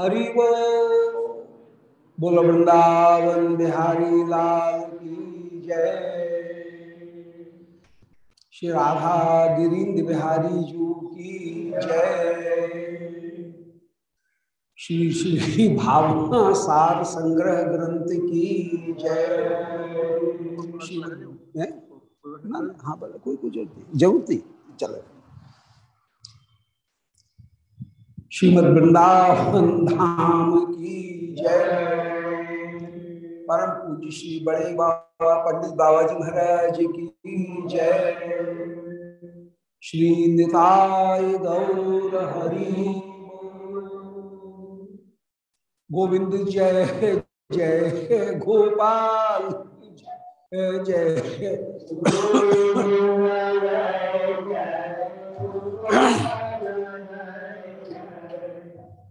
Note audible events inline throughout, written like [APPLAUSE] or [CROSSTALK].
हरि बोल, वृंदावन बिहारी लाल की जय। श्री राधा गिरीन्द्र बिहारी जू की जय। श्री श्री भावना सार संग्रह ग्रंथ की जय। श्री हाँ? बोला, कोई कोई ज़रूरत नहीं। ज़रूरत चलो। श्रीमद वृंदावन धाम की जय। परम पूज्य श्री बड़े बाबा पंडित बाबा जी महाराज की जय। श्री निताय गौर हरि गोविंद जय जय गोपाल, जय जय।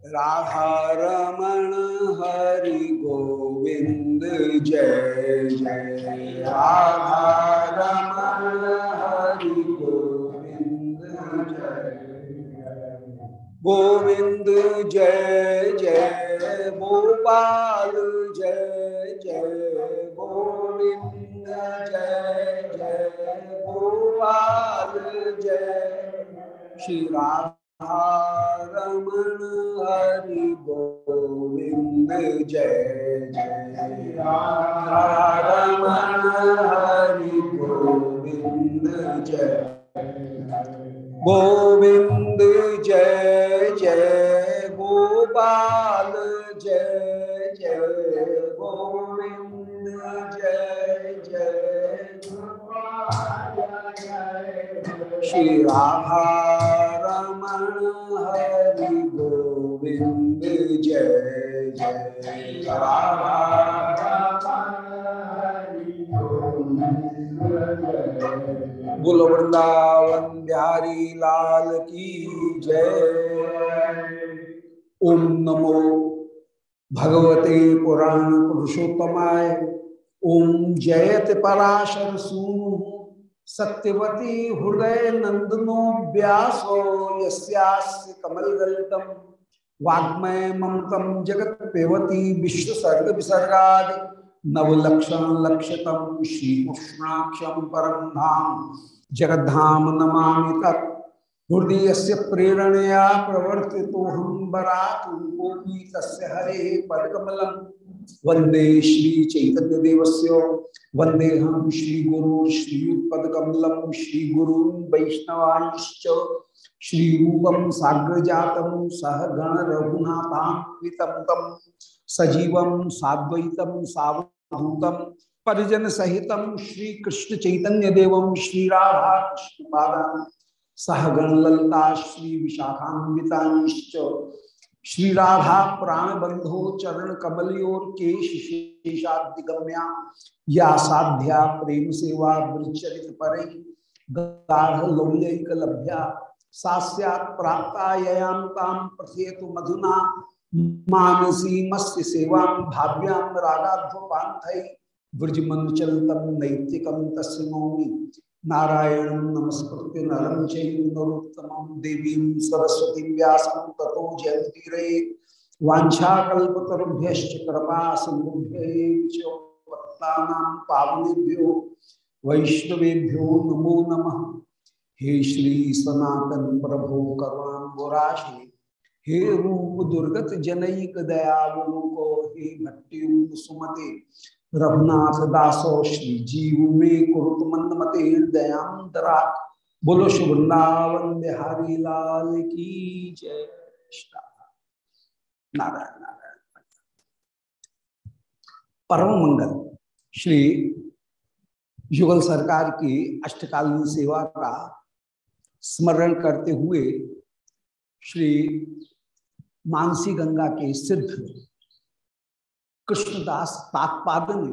राधा रमण हरि गोविंद जय जय। राधा रमण हरि गोविंद जय। गोविंद जय जय। गोपाल जय जय। गोविंद जय जय। गोपाल जय। श्री रमण हरि गोविंद जय जय। रमण हरि गोविंद जय। गोविंद जय जय। गोपाल जय जय। गोविंद जय जय। श्री राधा हरि गोविंद जय जय बोलो वृंदावन बिहारी लाल की जय ओम नमो भगवते पुराण पुरुषोत्तमाय ओम जयत पराशर सूनु सत्यवती हृदय नंदनो व्यासो यस्यास्य कमलगल्तम वाग्मय ममतम जगत पेवती विश्वसर्ग विसर्गा नवलक्षण लक्षतम श्री कृष्णाक्षम परम धाम। जगद्धाम नमा तत्। हृदय से प्रेरणया प्रवर्ति तो हम बराक तस्य हरे पदकमलम। वंदे श्री चैतन्य देवस्य वंदे हम श्री गुरु श्रीयुत्पकमलम श्री गुरु वैष्णवांश्च। श्री रूपम साग्र जातम सह गण रघुनाथान्वितम सजीवम साद्वैतम सावधूतम परिजन सहितम श्री कृष्ण चैतन्य देवम श्री राधा कृष्ण पादान। सहगण ललता श्री विशाखान्विताश्च। श्री राधा प्राण बंधो चरण कमलियोर केश शेषादिगम्या या साध्या प्रेम सेवा विचरित पर। ताम मधुना। मानसी मत्स्य सेवा भाव्याम रागाध्वपांथई ब्रजमनुचलतम नैतिकम नारायण नमस्कृत्य नरम चैनरोत्तम देवी सरस्वती व्यास तथो जयतीरे वाछाकुभ्य कृपा सिंधुभ्य पावनेभ्यो वैष्णवेभ्यो नमो नमः। हे श्री सनातन प्रभो करुणाबुराशे हे रूप दुर्गत जनईक दयावलोको हे भट्टी सुमते रघुनाथ दासो श्री जीव में कुरुत मंद मते दयांतरा बोलो शुभृंदावन बिहारी लाल की जय। नारायण नारायण। परम मंगल। श्री युगल सरकार की अष्टकालीन सेवा का स्मरण करते हुए श्री मानसी गंगा के सिद्ध कृष्णदास तात्पाद ने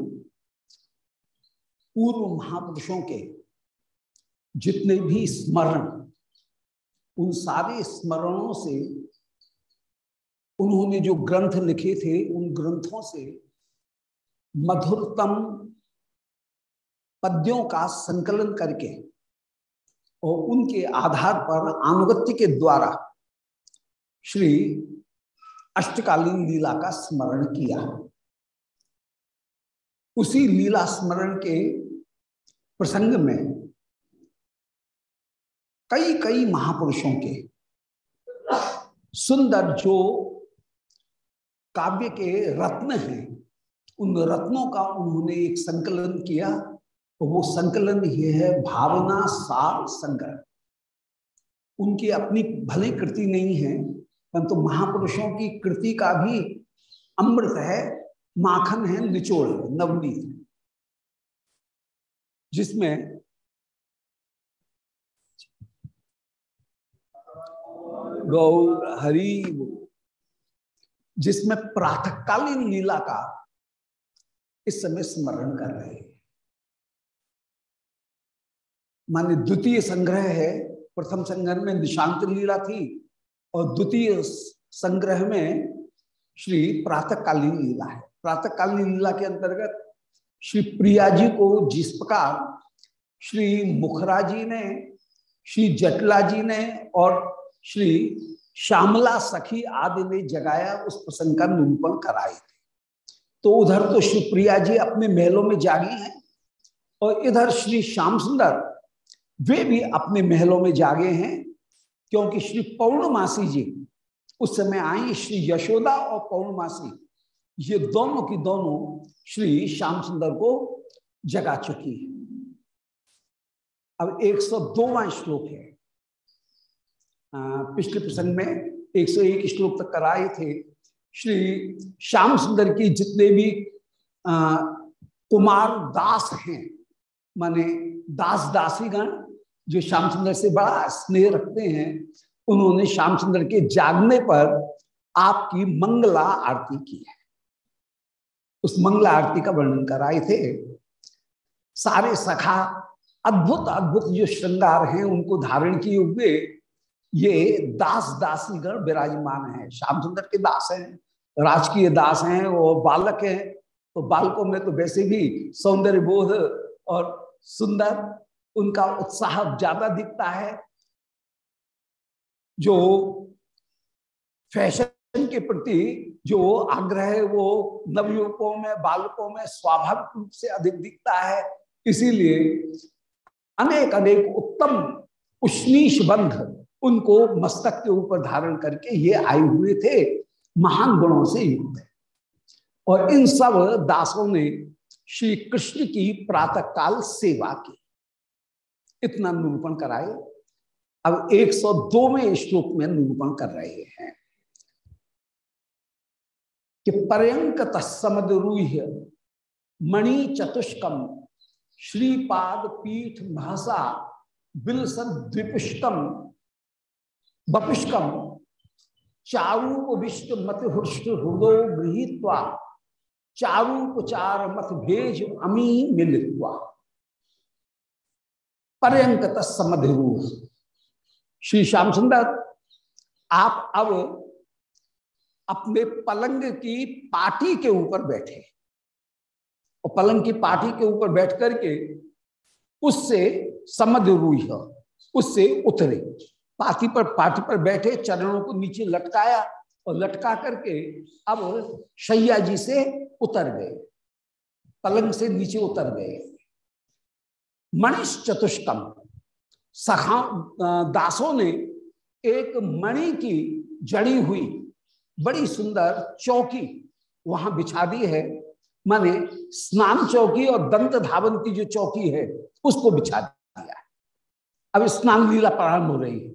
पूर्व महापुरुषों के जितने भी स्मरण, उन सारे स्मरणों से उन्होंने जो ग्रंथ लिखे थे, उन ग्रंथों से मधुरतम पद्यों का संकलन करके और उनके आधार पर अनुगत्य के द्वारा श्री अष्टकालीन लीला का स्मरण किया। उसी लीला स्मरण के प्रसंग में कई कई महापुरुषों के सुंदर जो काव्य के रत्न हैं, उन रत्नों का उन्होंने एक संकलन किया तो वो संकलन ये है भावना सार संग्रह उनकी अपनी भले कृति नहीं है, परंतु तो महापुरुषों की कृति का भी अमृत है माखन है निचोड़ नवनीत जिसमें गौर हरी जिसमें प्रातकालीन लीला का इस समय स्मरण कर रहे हैं। माने द्वितीय संग्रह है, प्रथम संग्रह में निशांत लीला थी, और द्वितीय संग्रह में श्री प्रातकालीन लीला है। प्रातकालीन लीला के अंतर्गत श्री प्रिया जी को जिस प्रकार श्री मुखरा जी ने, श्री जटला जी ने और श्री श्यामला सखी आदि ने जगाया, उस प्रसंग का निरूपण कराए थे। तो उधर तो श्री प्रिया जी अपने महलों में जागी हैं और इधर श्री श्याम सुंदर, वे भी अपने महलों में जागे हैं, क्योंकि श्री पौर्णमासी जी उस समय आई, श्री यशोदा और पौर्णमासी ये दोनों की दोनों श्री श्याम सुंदर को जगा चुकी है। अब 102वां श्लोक है। पिछले प्रसंग में 101 श्लोक तक कराए थे। श्री श्याम सुंदर की जितने भी कुमार दास हैं, माने दास दासी गण, जो श्याम सुंदर से बड़ा स्नेह रखते हैं, उन्होंने श्याम सुंदर के जागने पर आपकी मंगला आरती की है। उस मंगला आरती का वर्णन कराए थे। सारे सखा अद्भुत अद्भुत जो श्रृंगार हैं, उनको धारण किए हुए ये दास दासी गण विराजमान है। श्याम सुंदर के दास हैं, राजकीय दास हैं वो बालक हैं। तो बालकों में तो वैसे भी सौंदर्य बोध और सुंदर, उनका उत्साह ज़्यादा दिखता है। जो फ़ैशन के प्रति जो आग्रह है, वो नवयुवकों में, बालकों में स्वाभाविक रूप से अधिक दिखता है। इसीलिए अनेक अनेक उत्तम उष्णीश बंध उनको मस्तक के ऊपर धारण करके ये आए हुए थे, महान गुणों से युक्त है। और इन सब दासों ने श्री कृष्ण की प्रातः काल सेवा की। इतना निरूपण कराए। अब 102वें श्लोक में निरूपण कर रहे हैं। कि पर्यंक तत्समद्रूह मणि चतुष्कम, श्रीपाद पीठ महसा बिलसन द्विपुष्कम बपुष्कम, चारूपविष्ट मत हृष्ट हृदय गृहीत्वा चारूपचार मत भेज अमी मिलित्वा। पर्यंक तत्समधिरू श्री श्याम सुंदर आप अब अपने पलंग की पाटी के ऊपर बैठे। और पलंग की पाटी के ऊपर बैठ करके उससे समझ रूह उससे उतरे। पाती पर, पाटी पर बैठे, चरणों को नीचे लटकाया और लटका करके अब शैया जी से उतर गए। पलंग से नीचे उतर गए। मणिष चतुष्कम सखा दासों ने एक मणि की जड़ी हुई बड़ी सुंदर चौकी वहाँ बिछा दी है। माने स्नान चौकी और दंत धावन की जो चौकी है, उसको बिछा दिया है। अब स्नान लीला प्रारंभ हो रही है।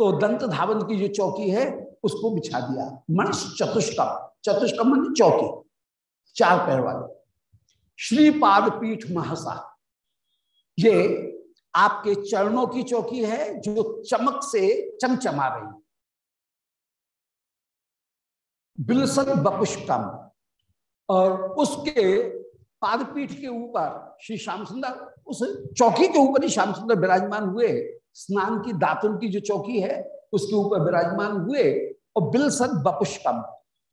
तो दंत धावन की जो चौकी है, उसको बिछा दिया। मनुष चतुष्कम चतुष्कम मन चौकी, चार पैर वाले। श्रीपाद पीठ महसा। ये आपके चरणों की चौकी है, जो चमक से चमचमा रही बिलसन बपुष्टम। और उसके पादपीठ के ऊपर श्री श्याम सुंदर उस चौकी के ऊपर ही श्याम सुंदर विराजमान हुए। स्नान की दातुन की जो चौकी है, उसके ऊपर विराजमान हुए और बिलसन बपुष्टम,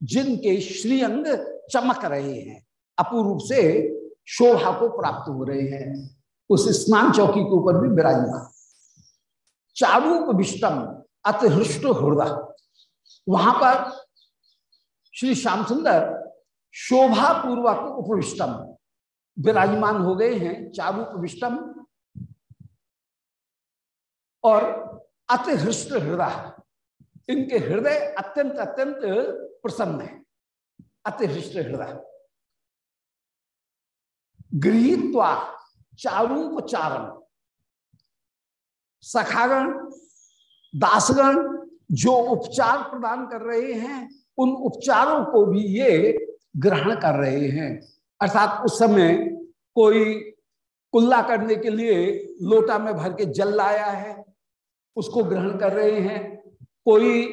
जिनके श्रीअंग चमक रहे हैं, अपूर्व से शोभा को प्राप्त हो रहे हैं। उस स्नान चौकी के ऊपर भी विराजमान। चारूप विष्टम अतहृष्ट हृदय। वहाँ पर श्री श्याम सुंदर शोभा पूर्वक उपविष्टम। विराजमान हो गए हैं, चारु उपविष्टम। और अति हृष्ट हृदय, इनके हृदय अत्यंत अत्यंत प्रसन्न है। अति हृष्ट हृदय। गृहित्वा चारूपचारण सखागण, दासगण जो उपचार प्रदान कर रहे हैं उन उपचारों को भी ये ग्रहण कर रहे हैं। अर्थात उस समय कोई कुल्ला करने के लिए लोटा में भर के जल लाया है, उसको ग्रहण कर रहे हैं। कोई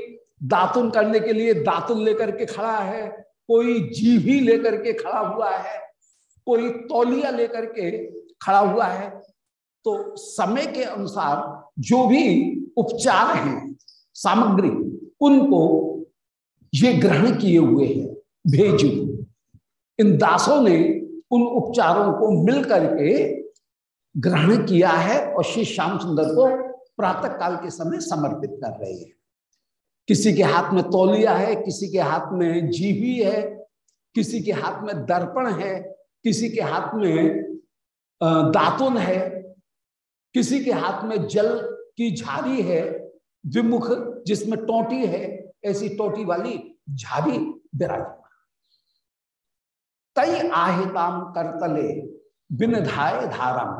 दातुन करने के लिए दातुन लेकर के खड़ा है, कोई जीभी लेकर के खड़ा हुआ है, कोई तौलिया लेकर के खड़ा हुआ है। तो समय के अनुसार जो भी उपचार हैं, सामग्री, उनको ये ग्रहण किए हुए हैं, भेजू इन दासों ने उन उपचारों को मिल करके ग्रहण किया है और श्री श्याम सुंदर को प्रातः काल के समय समर्पित कर रहे हैं। किसी के हाथ में तौलिया है, किसी के हाथ में जीवी है, किसी के हाथ में दर्पण है, किसी के हाथ में दातुन है, किसी के हाथ में जल की झारी है विमुख जिसमें टोटी है ऐसी टोटी वाली झारी विराजमान तई आहिताम करतले बिनधाय धाराम।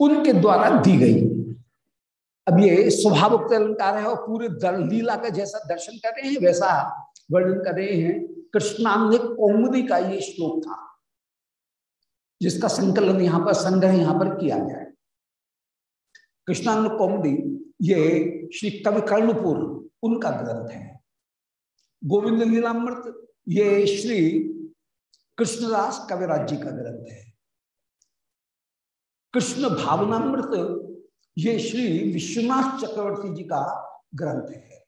उनके द्वारा दी गई। अब ये स्वभावोक्त अलंकार है और पूरे लीला का जैसा दर्शन कर रहे हैं, वैसा वर्णन कर रहे हैं। कृष्णांग कौमुदी का ये श्लोक था, जिसका संकलन यहाँ पर संग्रह यहाँ पर किया गया कृष्णांग कौमुदी, ये श्री कवि कर्णपुर, उनका ग्रंथ है। गोविंद लीलामृत, ये श्री कृष्णदास कविराज जी का ग्रंथ है। कृष्ण भावनामृत, ये श्री विश्वनाथ चक्रवर्ती जी का ग्रंथ है।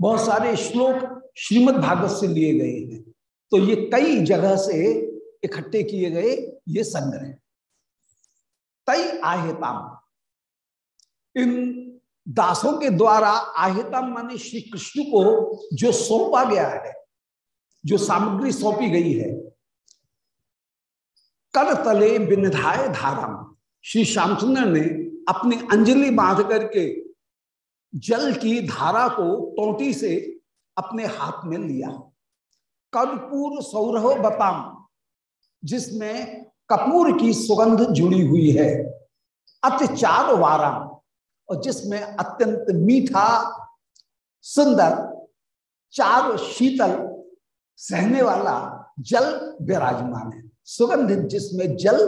बहुत सारे श्लोक श्रीमद् भागवत से लिए गए हैं। तो ये कई जगह से इकट्ठे किए गए ये संग्रह। तई आहेताम इन दासों के द्वारा आहेताम माने श्री कृष्ण को जो सौंपा गया है, जो सामग्री सौंपी गई है कर तले बिनधाय धाराम। श्री श्यामचंद्र ने अपनी अंजलि बाँध करके जल की धारा को टोटी से अपने हाथ में लिया। कर्पूर सौरभ बताम, जिसमें कपूर की सुगंध जुड़ी हुई है। अत्याचार वाराम और जिसमें अत्यंत मीठा, सुंदर, चार शीतल, सहने वाला जल विराजमान है। सुगंधित जिसमें जल,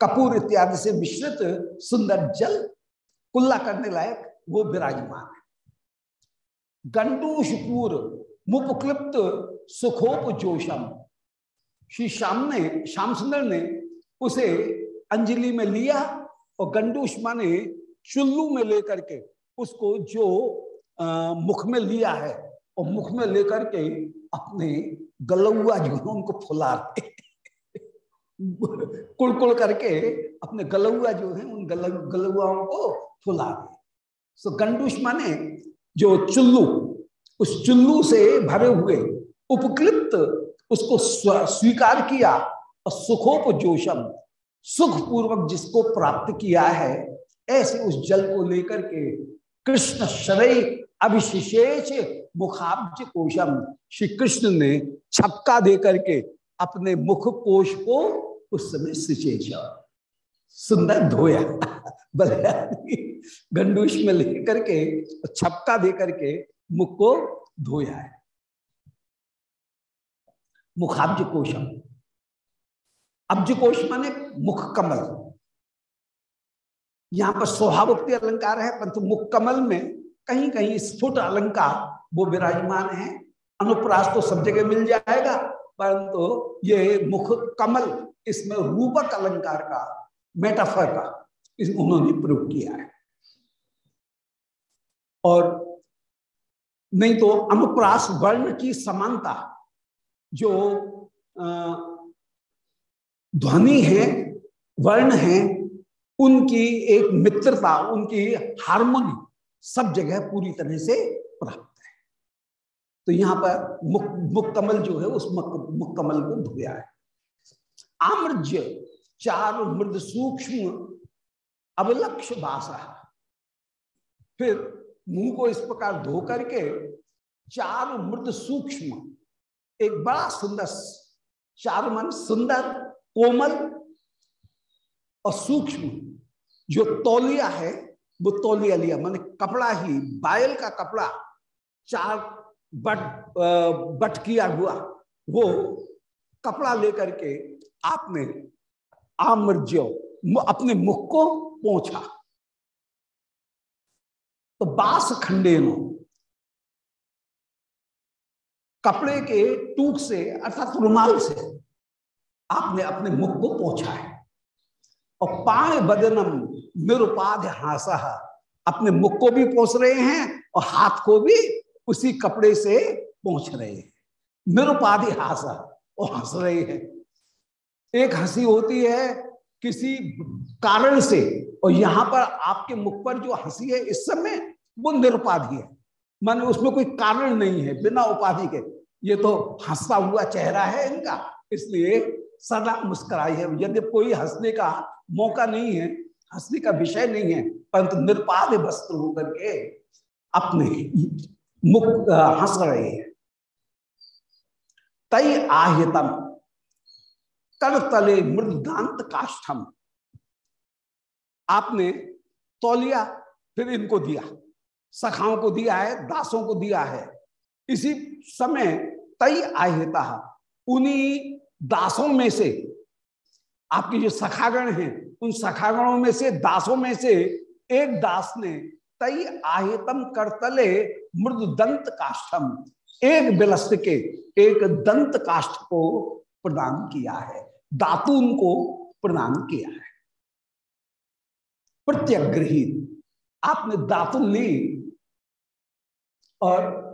कपूर इत्यादि से मिश्रित सुंदर जल कुल्ला करने लायक वो विराजमान है। गंडूषपूर मुपक्लिप्त सुखोप जोशम श्री श्याम ने, श्याम सुंदर ने उसे अंजलि में लिया और गंडूष माने चुल्लू में लेकर के उसको जो आ, मुख में लिया है और मुख में लेकर के अपने गलौआ जो है उनको फुला [LAUGHS] कुड़कुड़ करके अपने गलौआ जो है उन गल, गलौआओं को फुला सो गंडूष माने जो चुल्लू उस चुल्लू से भरे हुए उपकृत उसको स्वीकार किया और सुखोप जोशम सुख पूर्वक जिसको प्राप्त किया है ऐसे उस जल को लेकर के कृष्ण शरय अभिशेष मुखाब्ज कोशम। श्री कृष्ण ने छपका दे करके अपने मुख कोश को उस समय सिचेज सुंदर धोया। [LAUGHS] गंडूश में लेकर के छपका दे करके मुख को धोया है। मुखाब्ज कोशम। अब्ज कोश माने मुख कमल। यहाँ पर स्वभावोक्ति अलंकार है, परंतु मुख कमल में कहीं कहीं स्फुट अलंकार वो विराजमान है। अनुप्रास तो सब जगह मिल जाएगा, परंतु ये मुख कमल, इसमें रूपक अलंकार का मेटाफर का, इस उन्होंने प्रयोग किया है। और नहीं तो अनुप्रास वर्ण की समानता जो ध्वनि है, वर्ण है उनकी एक मित्रता उनकी हारमोनी सब जगह पूरी तरह से प्राप्त है। तो यहाँ पर मुक, मुख कमल जो है उस मुख कमल को धोया है। आम्रज्य चार मृद सूक्ष्म अवलक्ष बासा फिर मुँह को इस प्रकार धो करके चार मृद सूक्ष्म एक बड़ा सुंदर चार मन सुंदर कोमल और सूक्ष्म जो तौलिया है, वो तौलिया लिया। मैंने कपड़ा ही, बायल का कपड़ा, चार बट बट किया हुआ। वो कपड़ा लेकर के आपने आमर्ज्यो अपने मुख को पहुँचा तो बास खंडे कपड़े के टूक से, अर्थात रुमाल से, आपने अपने मुख को पहुँचा है। और पाए बदनम निरुपाध हासा अपने मुख को भी पहुँच रहे हैं और हाथ को भी उसी कपड़े से पहुँच रहे हैं। निरुपाधि हासा और हंस रहे हैं। एक हँसी होती है किसी कारण से और यहाँ पर आपके मुख पर जो हँसी है इस समय वो निरुपाधि है। माने उसमें कोई कारण नहीं है, बिना उपाधि के। ये तो हंसता हुआ चेहरा है इनका, इसलिए सदा मुस्कुराई है। यदि कोई हंसने का मौका नहीं है हंसने का विषय नहीं है, परंतु निरपाद वस्त्र होकर के अपने मुख हंस रहे हैं। तई आहितम कर तले मृदांत काष्ठम। आपने तौलिया फिर इनको दिया, सखाओं को दिया है, दासों को दिया है। इसी समय तई आहिता उन्हीं दासों में से आपकी जो सखागण हैं, उन सखागणों में से, दासों में से, एक दास ने, तई आहितम करतले मृद दंत काष्ठम, एक बिलस्त के, एक दंत काष्ठ को प्रदान किया है, दातून को प्रदान किया है। प्रत्यग्रहित, आपने दातुन ली, और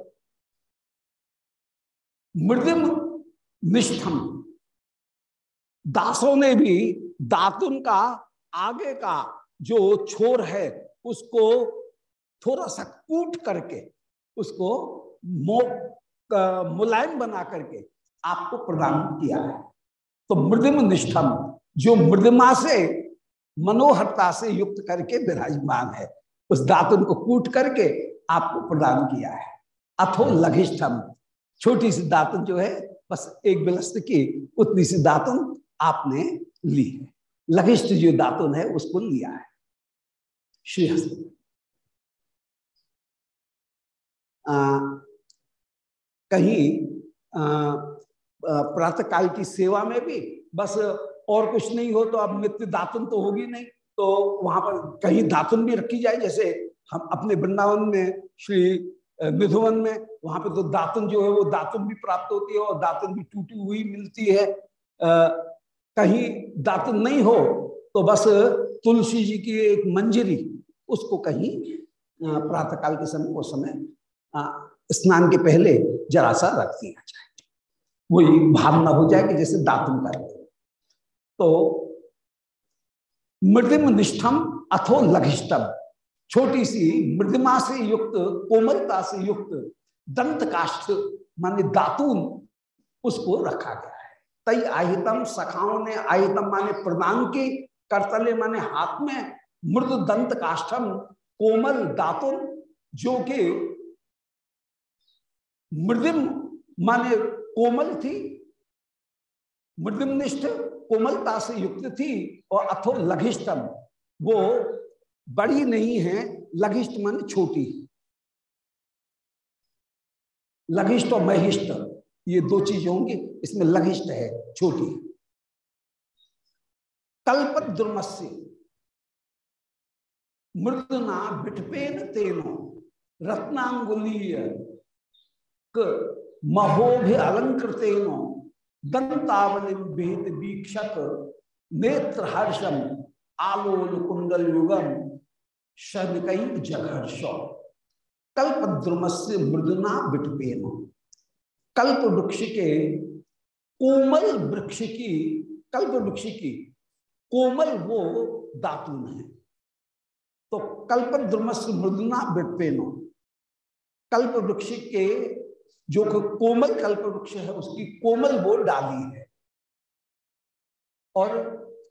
मृदिम निष्ठम दासों ने भी दातुन का आगे का जो छोर है, उसको थोड़ा सा कूट करके, उसको मुलायम बना करके आपको प्रदान किया है। तो मृदिम निष्ठम, जो मृदिमा से, मनोहरता से युक्त करके विराजमान है, उस दातुन को कूट करके आपको प्रदान किया है। अथो लघिष्ठम, छोटी सी दातुन जो है, बस एक बिलस्त की, उतनी सी दातुन आपने ली है। लघिष्ठ जो दातुन है, उसको लिया है। श्रीहस्त कहीं प्रातः काल की सेवा में भी बस और कुछ नहीं हो तो अब नित्य दातुन तो होगी नहीं तो वहाँ पर कहीं दातुन भी रखी जाए, जैसे हम अपने वृंदावन में, श्री मिधुवन में, वहाँ पे तो दातुन जो है, वो दातुन भी प्राप्त होती है और दातुन भी टूटी हुई मिलती है। कहीं दातुन नहीं हो तो बस तुलसी जी की एक मंजरी, उसको कहीं प्रातःकाल के समय उस समय स्नान के पहले जरा सा रख दिया जाए। वही भावना हो जाए कि जैसे दातुन कर तो मृदिम निष्ठम अथो लघिष्ठम छोटी सी मृदिमा से युक्त, कोमलता से युक्त दंत काष्ठ माने दातून, उसको रखा गया। तई आहितम सखाओं ने, आहितम माने प्रदान की करतले माने हाथ में मृद दंत काष्ठम, कोमल दातुन, जो कि मृदिम माने कोमल थी, मृदिमनिष्ठ कोमलता से युक्त थी और अथो लघिष्ठम। वो बड़ी नहीं है, लघिष्ठ मन छोटी। लघिष्ठ और महिष्ठ। ये दो चीज़ होंगी, इसमें लघिष्ठ है, छोटी कल्प दुर्मस्य, मृदना बिटपेन तेनो, रत्नांगुलीय महोभि अलंकृतेनो दंतावलिम भेद वीक्षक नेत्र हर्षम आलोल कुंडल युगम शनिक जघर्ष। कल्प द्रुम से मृदना बिटपेन कल्प वृक्ष के कोमल वृक्ष की कल्प वृक्ष की कोमल वो दातुन है। तो कल्प द्रुमस मृदुना विपेनो कल्प वृक्ष के जो कोमल कल्प वृक्ष है, उसकी कोमल वो डाली है। और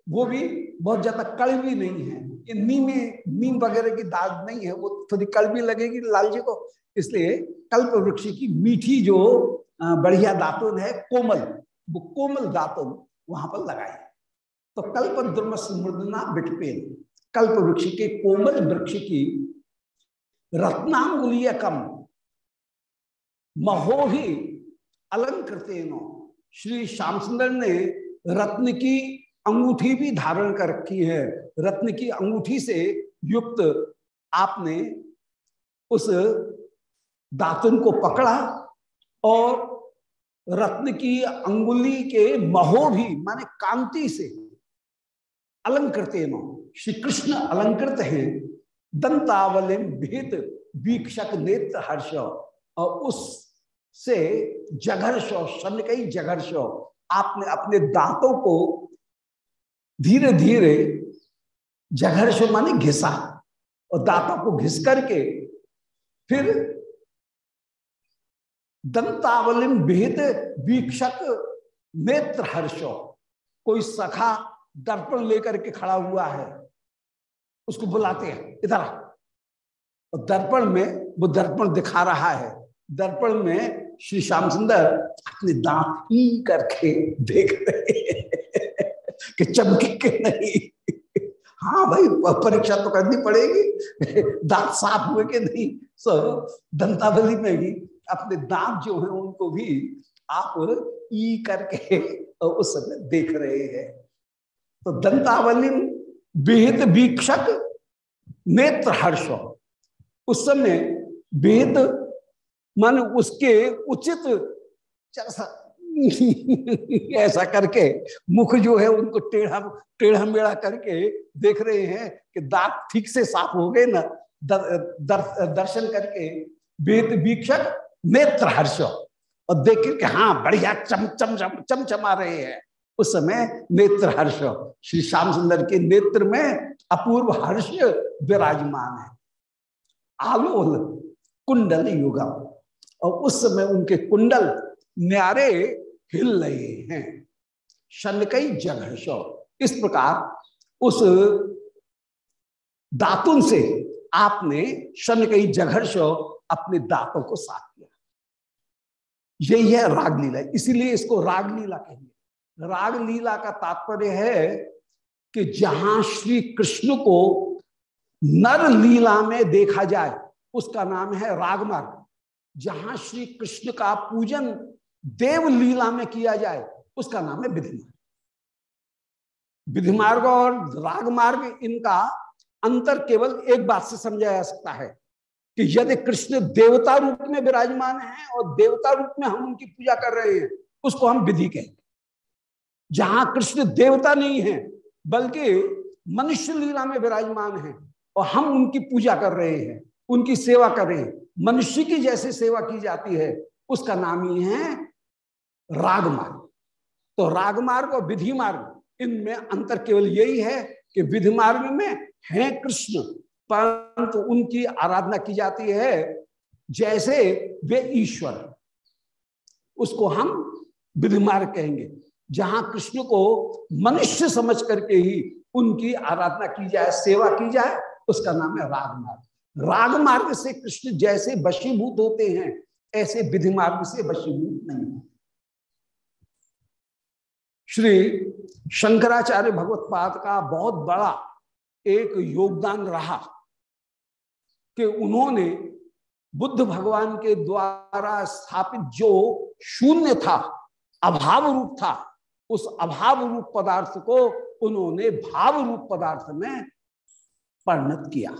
वो भी बहुत ज़्यादा कड़वी नहीं है। ये नीम नीम वगैरह की दाग नहीं है, वो थोड़ी कड़वी लगेगी लाल जी को। इसलिए कल्प वृक्ष की मीठी जो बढ़िया दातुन है, कोमल। वो कोमल दातुन वहाँ पर लगाए तो कल्प द्रुम मृदना बिटपेन कल्प वृक्ष के कोमल वृक्ष की रत्नांगुलीय कम महोही अलंकृत श्री श्याम सुंदर ने रत्न की अंगूठी भी धारण कर रखी है। रत्न की अंगूठी से युक्त आपने उस दातुन को पकड़ा और रत्न की अंगुली के महो भी, माने कांति से अलंकृत श्री कृष्ण अलंकृत हैं। दंतावलिम भेद वीक्षक नेत्र हर्ष। और उस से जघर्ष शन कई जघर्ष। आपने अपने दांतों को धीरे धीरे जघर्ष माने घिसा। और दांतों को घिस करके फिर दंतावलिम भेद वीक्षक नेत्र हर्षो। कोई सखा दर्पण लेकर के खड़ा हुआ है, उसको बुलाते हैं, इधर दर्पण में, वो दर्पण दिखा रहा है, दर्पण में श्री श्याम सुंदर अपने दांत ही करके देख रहे कि चमके के नहीं। हाँ भाई परीक्षा तो करनी पड़ेगी, दांत साफ़ हुए के नहीं? सो, दंतावली में भी अपने दांत जो है उनको भी आप ई करके उस समय देख रहे हैं। तो दंतावली बेहद वीक्षक नेत्र हर्ष। उस समय बेहद मन उसके उचित [LAUGHS] ऐसा करके मुख जो है उनको टेढ़ा टेढ़ा मेढ़ा करके देख रहे हैं कि दांत ठीक से साफ़ हो गए ना। दर, दर, दर्शन करके वेद वीक्षक नेत्र हर्ष और देख के हाँ बढ़िया चम चम चम चम रहे हैं। उस समय नेत्र हर्ष श्री श्याम सुंदर के नेत्र में अपूर्व हर्ष विराजमान है। आलोल कुंडल युगम। और उस समय उनके कुंडल न्यारे हिल रहे हैं। शनकई जघर्ष इस प्रकार उस दातुन से आपने शनकई जघर्ष अपने दांतों को साफ़ किया यही है। रागलीला इसीलिए इसको रागलीला कहेंगे। रागलीला का तात्पर्य है कि जहाँ श्री कृष्ण को नर लीला में देखा जाए, उसका नाम है रागमार्ग जहाँ श्री कृष्ण का पूजन देव लीला में किया जाए, उसका नाम है विधि मार्ग। विधि मार्ग और राग मार्ग इनका अंतर केवल एक बात से समझा जा सकता है। कि यदि कृष्ण देवता रूप में विराजमान है और देवता रूप में हम उनकी पूजा कर रहे हैं, उसको हम विधि कहेंगे। जहाँ कृष्ण देवता नहीं है, बल्कि मनुष्य लीला में विराजमान है और हम उनकी पूजा कर रहे हैं, उनकी सेवा कर रहे हैं। मनुष्य की जैसे सेवा की जाती है, उसका नाम ही है रागमार्ग। तो रागमार्ग और विधि मार्ग इनमें अंतर केवल यही है कि विधि मार्ग में है कृष्ण परंतु उनकी आराधना की जाती है, जैसे वे ईश्वर। उसको हम विधि मार्ग कहेंगे, जहाँ कृष्ण को मनुष्य समझ करके ही उनकी आराधना की जाए, सेवा की जाए, उसका नाम है रागमार्ग। रागमार्ग से कृष्ण जैसे वशीभूत होते हैं, ऐसे विधि मार्ग से वशीभूत नहीं होते। श्री शंकराचार्य भगवत पाद का बहुत बड़ा एक योगदान रहा। कि उन्होंने बुद्ध भगवान के द्वारा स्थापित जो शून्य था अभाव रूप था उस अभाव रूप पदार्थ को उन्होंने भाव रूप पदार्थ में परिणत किया।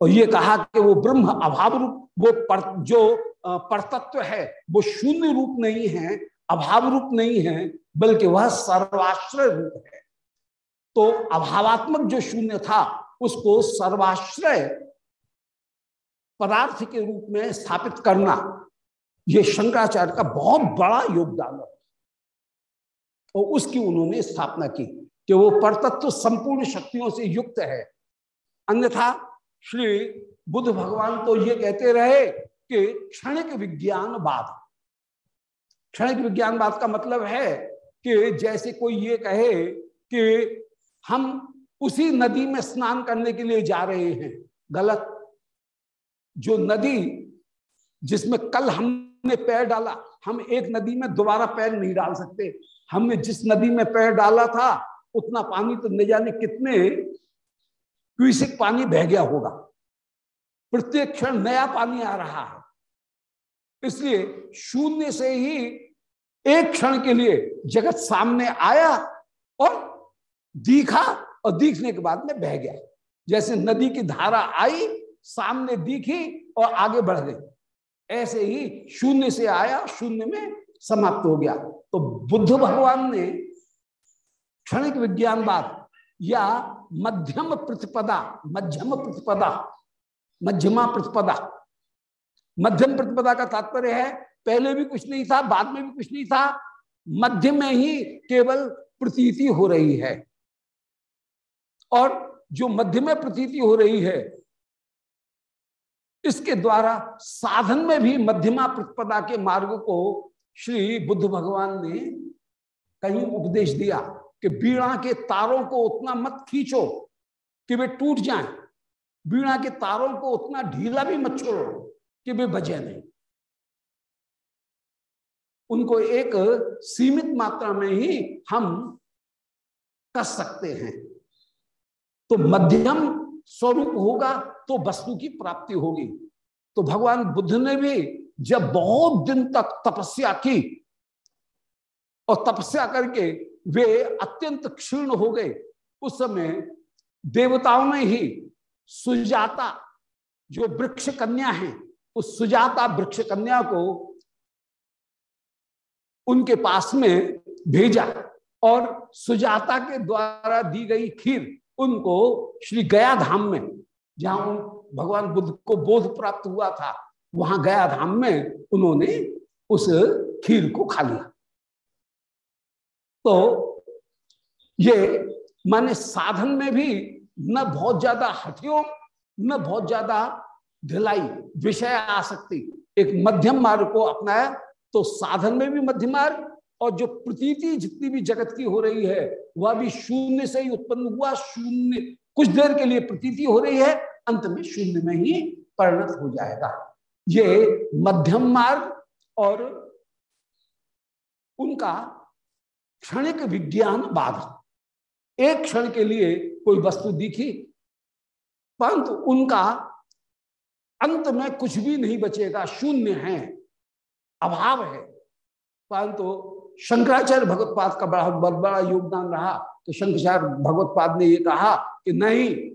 और ये कहा कि वो ब्रह्म अभाव रूप वो पर, जो परतत्व है वो शून्य रूप नहीं है अभाव रूप नहीं है बल्कि वह सर्वाश्रय रूप है। तो अभावात्मक जो शून्य था उसको सर्वाश्रय पदार्थ के रूप में स्थापित करना यह शंकराचार्य का बहुत बड़ा योगदान है। और उसकी उन्होंने स्थापना की कि वो परतत्व संपूर्ण शक्तियों से युक्त है। अन्यथा श्री बुद्ध भगवान तो ये कहते रहे कि क्षणिक विज्ञानवाद क्षणिक विज्ञानवाद का मतलब है कि जैसे कोई ये कहे कि हम उसी नदी में स्नान करने के लिए जा रहे हैं, गलत। जो नदी जिसमें कल हमने पैर डाला, हम एक नदी में दोबारा पैर नहीं डाल सकते। हमने जिस नदी में पैर डाला था, उतना पानी तो न जाने कितने क्यूसिक पानी बह गया होगा। प्रत्येक क्षण नया पानी आ रहा है। इसलिए शून्य से ही एक क्षण के लिए जगत सामने आया और दिखा और दिखने के बाद में बह गया। जैसे नदी की धारा आई सामने दिखी और आगे बढ़ गई। ऐसे ही शून्य से आया, शून्य में समाप्त हो गया। तो बुद्ध भगवान ने क्षणिक विज्ञानवाद या मध्यम प्रतिपदा मध्यम प्रतिपदा, मध्यमा प्रतिपदा। मध्यम प्रतिपदा का तात्पर्य है, पहले भी कुछ नहीं था, बाद में भी कुछ नहीं था मध्य में ही केवल प्रतीति हो रही है। और जो मध्य में प्रतीति हो रही है इसके द्वारा साधन में भी मध्यमा प्रतिपदा के मार्ग को श्री बुद्ध भगवान ने कहीं उपदेश दिया कि बीणा के तारों को उतना मत खींचो कि वे टूट जाएँ। बीणा के तारों को उतना ढीला भी मत छोड़ो कि वे बजे नहीं। उनको एक सीमित मात्रा में ही हम कस सकते हैं। तो मध्यम स्वरूप होगा तो वस्तु की प्राप्ति होगी। तो भगवान बुद्ध ने भी जब बहुत दिन तक तपस्या की और तपस्या करके वे अत्यंत क्षीण हो गए, उस समय देवताओं ने ही सुजाता, जो वृक्ष कन्या है, उस सुजाता वृक्ष कन्या को उनके पास में भेजा और सुजाता के द्वारा दी गई खीर उनको श्री गया धाम में जहाँ उन भगवान बुद्ध को बोध प्राप्त हुआ था, वहाँ गया धाम में, उन्होंने उस खीर को खा लिया। तो ये माने साधन में भी न बहुत ज़्यादा हठियो न बहुत ज़्यादा ढिलाई, विषय आ सकती एक मध्यम मार्ग को अपनाया तो साधन में भी मध्यम मार्ग, और जो प्रतीति जितनी भी जगत की हो रही है, वह भी शून्य से ही उत्पन्न हुआ, शून्य। कुछ देर के लिए प्रतीति हो रही है, अंत में शून्य में ही परिणत हो जाएगा। ये मध्यम मार्ग और उनका क्षणिक विज्ञान बाध। एक क्षण के लिए कोई वस्तु दिखी, परंतु उनका अंत में कुछ भी नहीं बचेगा, शून्य है, अभाव है। परंतु शंकराचार्य भगवत्पाद का बड़ा बड़ा योगदान रहा। तो शंकराचार्य भगवत्पाद ने ये कहा कि नहीं,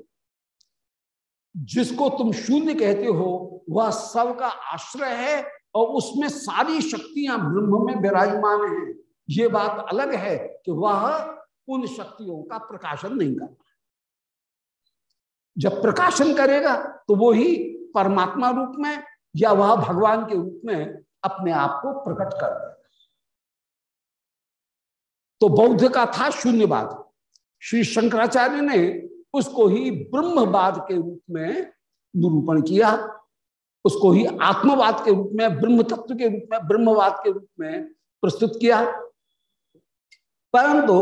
जिसको तुम शून्य कहते हो, वह सबका आश्रय है और उसमें सारी शक्तियाँ ब्रह्म में विराजमान हैं। ये बात अलग है कि वह उन शक्तियों का प्रकाशन नहीं करता जब प्रकाशन करेगा तो वो ही परमात्मा रूप में या वह भगवान के रूप में अपने आप को प्रकट कर देगा। तो बौद्ध का था शून्यवाद। श्री शंकराचार्य ने उसको ही ब्रह्मवाद के रूप में निरूपण किया। उसको ही आत्मवाद के रूप में ब्रह्म तत्व के रूप में, ब्रह्मवाद के रूप में प्रस्तुत किया। परंतु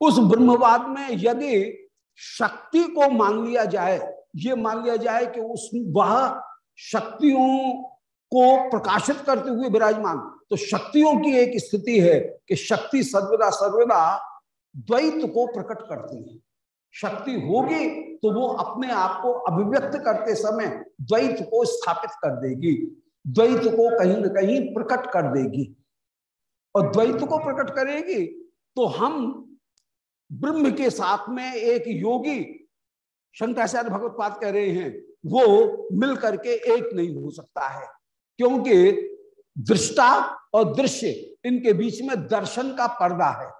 उस ब्रह्मवाद में यदि शक्ति को मान लिया जाए, ये मान लिया जाए कि उस वह शक्तियों को प्रकाशित करते हुए विराजमान। तो शक्तियों की एक स्थिति है कि शक्ति सर्वदा सर्वदा द्वैत को प्रकट करती है। शक्ति होगी तो वो अपने आप को अभिव्यक्त करते समय द्वैत को स्थापित कर देगी। द्वैत को कहीं ना कहीं प्रकट कर देगी। और द्वैत को प्रकट करेगी तो हम ब्रह्म के साथ में एक योगी, शंकराचार्य भगवत्पाद कह रहे हैं, वो मिलकर के एक नहीं हो सकता है। क्योंकि दृष्टा और दृश्य इनके बीच में दर्शन का पर्दा है।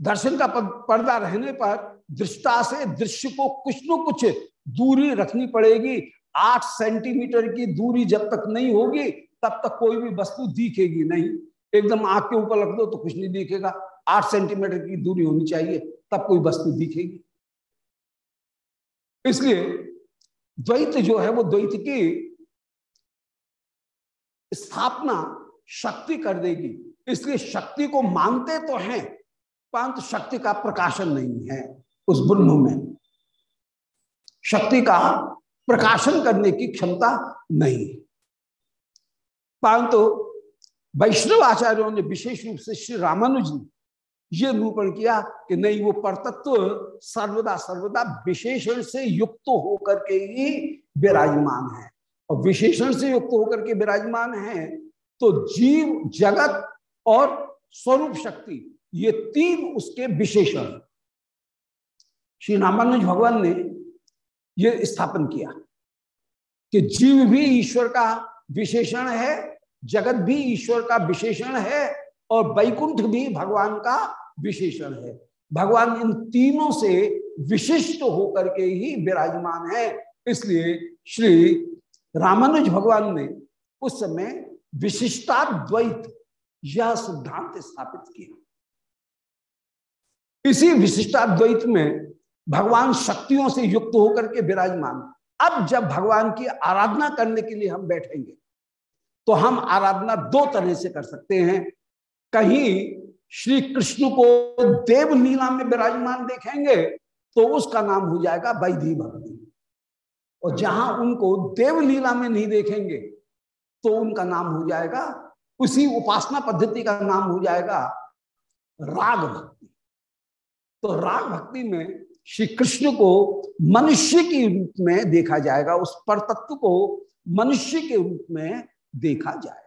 दर्शन का पर्दा रहने पर दृष्टा से दृश्य को कुछ न कुछ दूरी रखनी पड़ेगी। आठ सेंटीमीटर की दूरी जब तक नहीं होगी, तब तक कोई भी वस्तु दिखेगी नहीं। एकदम आँख के ऊपर रख दो तो कुछ नहीं दिखेगा। आठ सेंटीमीटर की दूरी होनी चाहिए, तब कोई वस्तु दिखेगी। इसलिए द्वैत जो है वो द्वैत की स्थापना शक्ति कर देगी। इसलिए शक्ति को मानते तो हैं, परंतु शक्ति का प्रकाशन नहीं है उस ब्रह्म में। शक्ति का प्रकाशन करने की क्षमता नहीं। परंतु वैष्णव आचार्यों ने विशेष रूप से श्री रामानुज ये निरूपण किया कि नहीं, वो परतत्व सर्वदा सर्वदा विशेषण से युक्त होकर के ही विराजमान है। और विशेषण से युक्त होकर के विराजमान है तो जीव, जगत और स्वरूप शक्ति, ये तीन उसके विशेषण। श्री रामानुज भगवान ने यह स्थापन किया कि जीव भी ईश्वर का विशेषण है, जगत भी ईश्वर का विशेषण है और वैकुंठ भी भगवान का विशेषण है। भगवान इन तीनों से विशिष्ट होकर के ही विराजमान है। इसलिए श्री रामानुज भगवान ने उस समय विशिष्टाद्वैत यह सिद्धांत स्थापित किया। इसी विशिष्टाद्वैत में भगवान शक्तियों से युक्त होकर के विराजमान। अब जब भगवान की आराधना करने के लिए हम बैठेंगे तो हम आराधना दो तरह से कर सकते हैं। कहीं श्री कृष्ण को देव लीला में विराजमान देखेंगे तो उसका नाम हो जाएगा वैधि भक्ति। और जहाँ उनको देव लीला में नहीं देखेंगे तो उनका नाम हो जाएगा, उसी उपासना पद्धति का नाम हो जाएगा राग भक्ति। तो राग भक्ति में श्री कृष्ण को मनुष्य के रूप में देखा जाएगा, उस पर तत्व को मनुष्य के रूप में देखा जाएगा।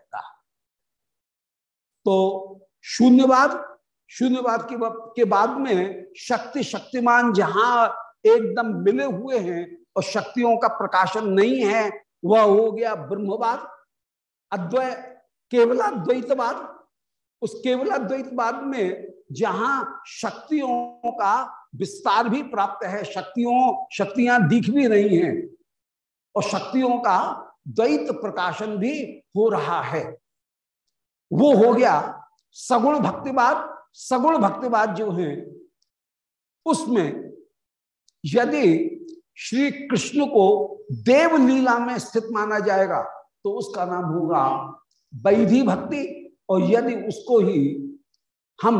तो शून्यवाद शून्यवाद के के बाद में शक्ति शक्तिमान जहाँ एकदम मिले हुए हैं और शक्तियों का प्रकाशन नहीं है, वह हो गया ब्रह्मवाद। अद्वै, केवलाद्वैतवाद। उस केवलाद्वैतवाद में जहाँ शक्तियों का विस्तार भी प्राप्त है, शक्तियों, शक्तियाँ दिख भी रही हैं, और शक्तियों का द्वैत प्रकाशन भी हो रहा है। वो हो गया सगुण भक्तिवाद सगुण भक्तिवाद जो है, उसमें यदि श्री कृष्ण को देव लीला में स्थित माना जाएगा तो उसका नाम होगा वैधि भक्ति। और यदि उसको ही हम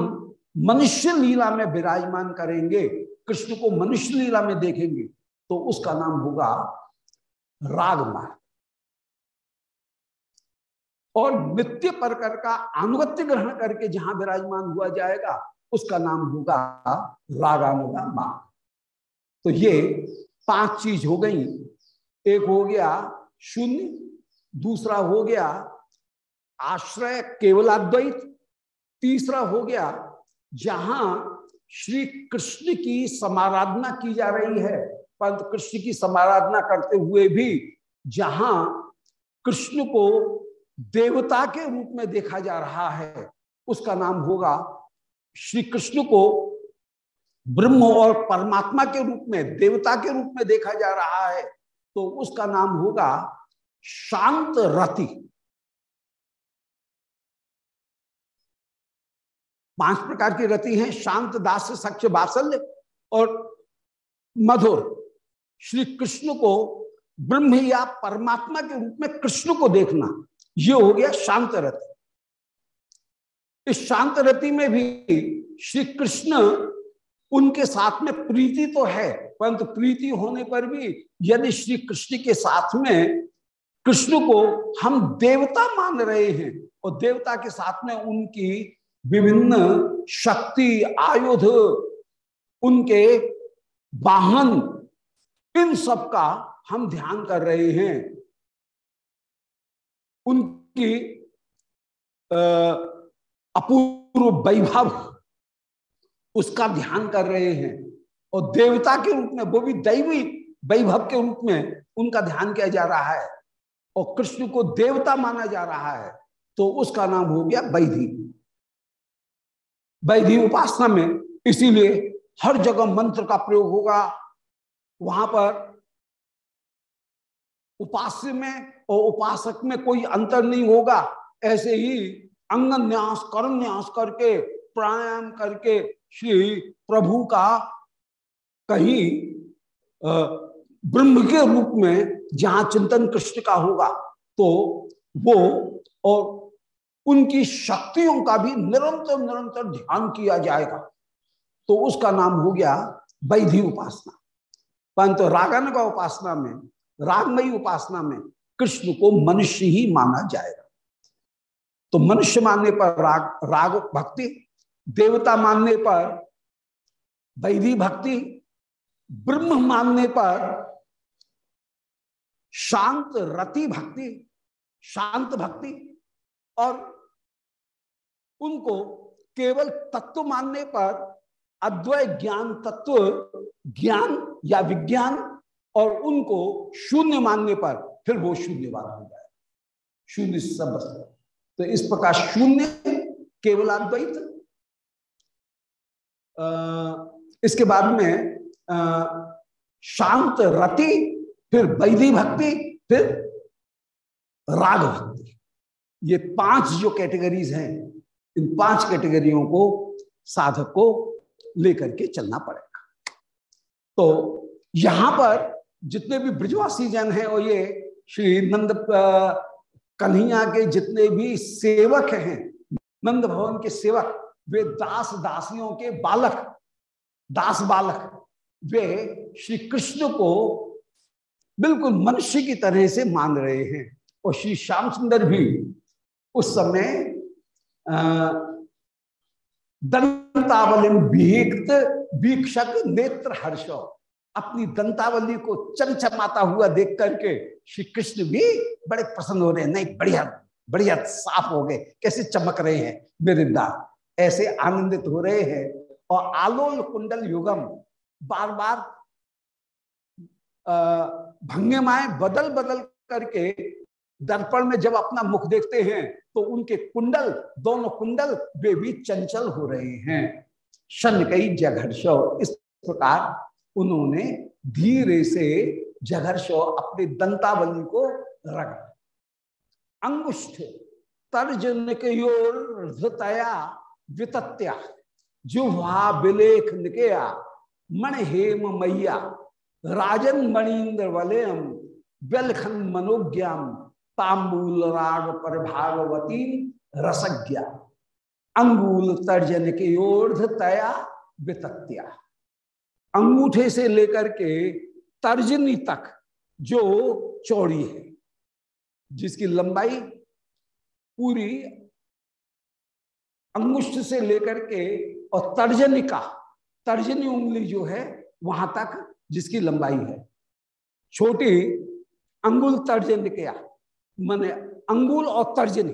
मनुष्य लीला में विराजमान करेंगे, कृष्ण को मनुष्य लीला में देखेंगे तो उसका नाम होगा राग मार्ग और नित्य परकर का अनुगत्य ग्रहण करके जहाँ विराजमान हुआ जाएगा, उसका नाम होगा रागानुगा मार्ग तो ये पाँच चीज़ हो गई। एक हो गया शून्य, दूसरा हो गया आश्रय केवलाद्वैत, तीसरा हो गया जहाँ श्री कृष्ण की समाराधना की जा रही है। परंतु कृष्ण की समाराधना करते हुए भी जहाँ कृष्ण को देवता के रूप में देखा जा रहा है। उसका नाम होगा श्री कृष्ण को ब्रह्म और परमात्मा के रूप में, देवता के रूप में देखा जा रहा है। तो उसका नाम होगा शांत रति। पाँच प्रकार की रति हैं, शांत, दास सक्ष बासल्य और मधुर। श्री कृष्ण को ब्रह्म या परमात्मा के रूप में कृष्ण को देखना। ये हो गया शांत रति। इस शांत रति में भी श्री कृष्ण उनके साथ में प्रीति तो है, परंतु प्रीति होने पर भी यदि श्री कृष्ण के साथ में कृष्ण को हम देवता मान रहे हैं, और देवता के साथ में उनकी विभिन्न शक्ति, आयुध, उनके वाहन, इन सब का हम ध्यान कर रहे हैं। उनकी अपूर्व वैभव, उसका ध्यान कर रहे हैं। और देवता के रूप में, वो भी दैवी वैभव के रूप में उनका ध्यान किया जा रहा है। और कृष्ण को देवता माना जा रहा है तो उसका नाम हो गया वैधि। वैधि उपासना में, इसीलिए हर जगह मंत्र का प्रयोग होगा। वहाँ पर उपास्य में और उपासक में कोई अंतर नहीं होगा। ऐसे ही अंग न्यास, कर्म न्यास करके, प्राणायाम करके श्री प्रभु का कहीं ब्रह्म के रूप में जहाँ चिंतन कृष्ण का होगा तो वो और उनकी शक्तियों का भी निरंतर निरंतर ध्यान किया जाएगा। तो उसका नाम हो गया वैधि उपासना। परंतु रागन का उपासना में रागमयी उपासना में कृष्ण को मनुष्य ही माना जाएगा। तो मनुष्य मानने पर राग राग भक्ति, देवता मानने पर वैधि भक्ति, ब्रह्म मानने पर शांत रति भक्ति, शांत भक्ति और उनको केवल तत्व मानने पर अद्वय ज्ञान, तत्व ज्ञान या विज्ञान और उनको शून्य मानने पर फिर वो शून्यवाद हो जाए। शून्य सब तो इस प्रकार शून्य केवल अद्वैत इसके बाद में आ, शांत रति फिर वैधि भक्ति फिर राग भक्ति। ये पाँच जो कैटेगरीज हैं इन पाँच कैटेगरियों को साधक को लेकर के चलना पड़ेगा। तो यहाँ पर जितने भी ब्रजवासी जन हैं, और ये श्री नंद कन्हैया के जितने भी सेवक हैं, नंद भवन के सेवक, वे दास दासियों के बालक, दास बालक, वे श्री कृष्ण को बिल्कुल मनुष्य की तरह से मान रहे हैं। और श्री श्याम सुंदर भी उस समय दंतावली विहिक्त वीक्षक नेत्र हर्ष अपनी दंतावली को चमचमाता हुआ देख करके श्री कृष्ण भी बड़े प्रसन्न हो रहे हैं। नहीं, बढ़िया बढ़िया, साफ़ हो गए। कैसे चमक रहे हैं? मेरे दांत ऐसे आनंदित हो रहे हैं। और आलोल कुंडल युगम बार बार भंगिमाएँ बदल बदल करके दर्पण में जब अपना मुख देखते हैं तो उनके कुंडल, दोनों कुंडल, वे भी चंचल हो रहे हैं। शन कई जघर्ष, इस प्रकार उन्होंने धीरे से जघर्ष अपने दंतावली को रग। अंगुष्ठ, तर्जन तया वितत्या जुहा विलेख निकया, मण हेम मैया, राजन मणीन्द्र वलयम बेलखन मनोज्ञाम, तांबूल राग पर भागवती रसज्ञा। अंगूल तर्जन के ओर्ध तया वितत्या। अंगूठे से लेकर के तर्जनी तक जो चौड़ी है, जिसकी लंबाई पूरी अंगुष्ठ से लेकर के और तर्जनी का, तर्जनी उंगली जो है वहाँ तक जिसकी लंबाई है। छोटी अंगुल तर्जन क्या माने अंगुल और तर्जनी,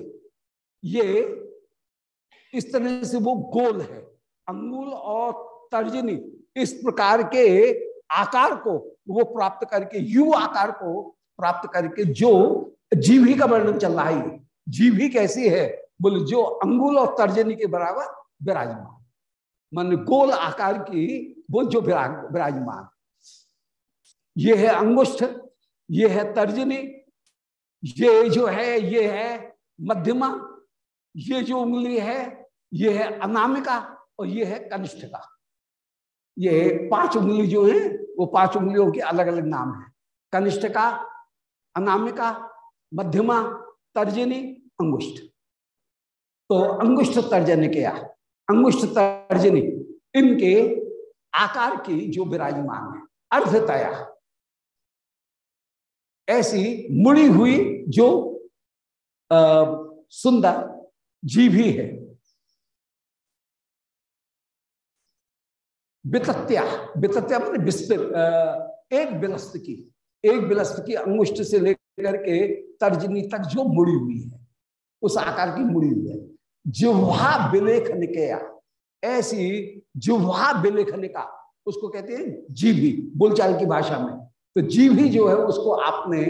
ये इस तरह से वो गोल है। अंगुल और तर्जनी इस प्रकार के आकार को वो प्राप्त करके यु आकार को प्राप्त करके जो जीवी का वर्णन चल रहा है, जीवी कैसी है, बोले जो अंगुल और तर्जनी के बराबर विराजमान। मान गोल आकार की वो जो विराजमान। ये है अंगुष्ठ, ये है तर्जनी, ये जो है, ये है मध्यमा, ये जो उंगली है, ये है अनामिका और ये है कनिष्ठिका। ये पाँच उंगली जो है वो पाँच उंगलियों के अलग अलग नाम है। कनिष्ठिका अनामिका मध्यमा तर्जनी अंगुष्ठ। तो अंगुष्ठ तर्जनी क्या? अंगुष्ठ तर्जनी इनके आकार की जो विराजमान है अर्धतया। ऐसी मुड़ी हुई जो आ, सुंदर जीभी है। वितत्या वितत्या मैंने बिस्तर एक बिलस्त की, एक बिलस्त की अंगुष्ठ से लेकर के तर्जनी तक जो मुड़ी हुई है, उस आकार की मुड़ी हुई है। जुहा विलेखनिकया ऐसी जुहा विलेखनिका उसको कहते हैं जीवी बोलचाल की भाषा में। तो जीवी जो है उसको आपने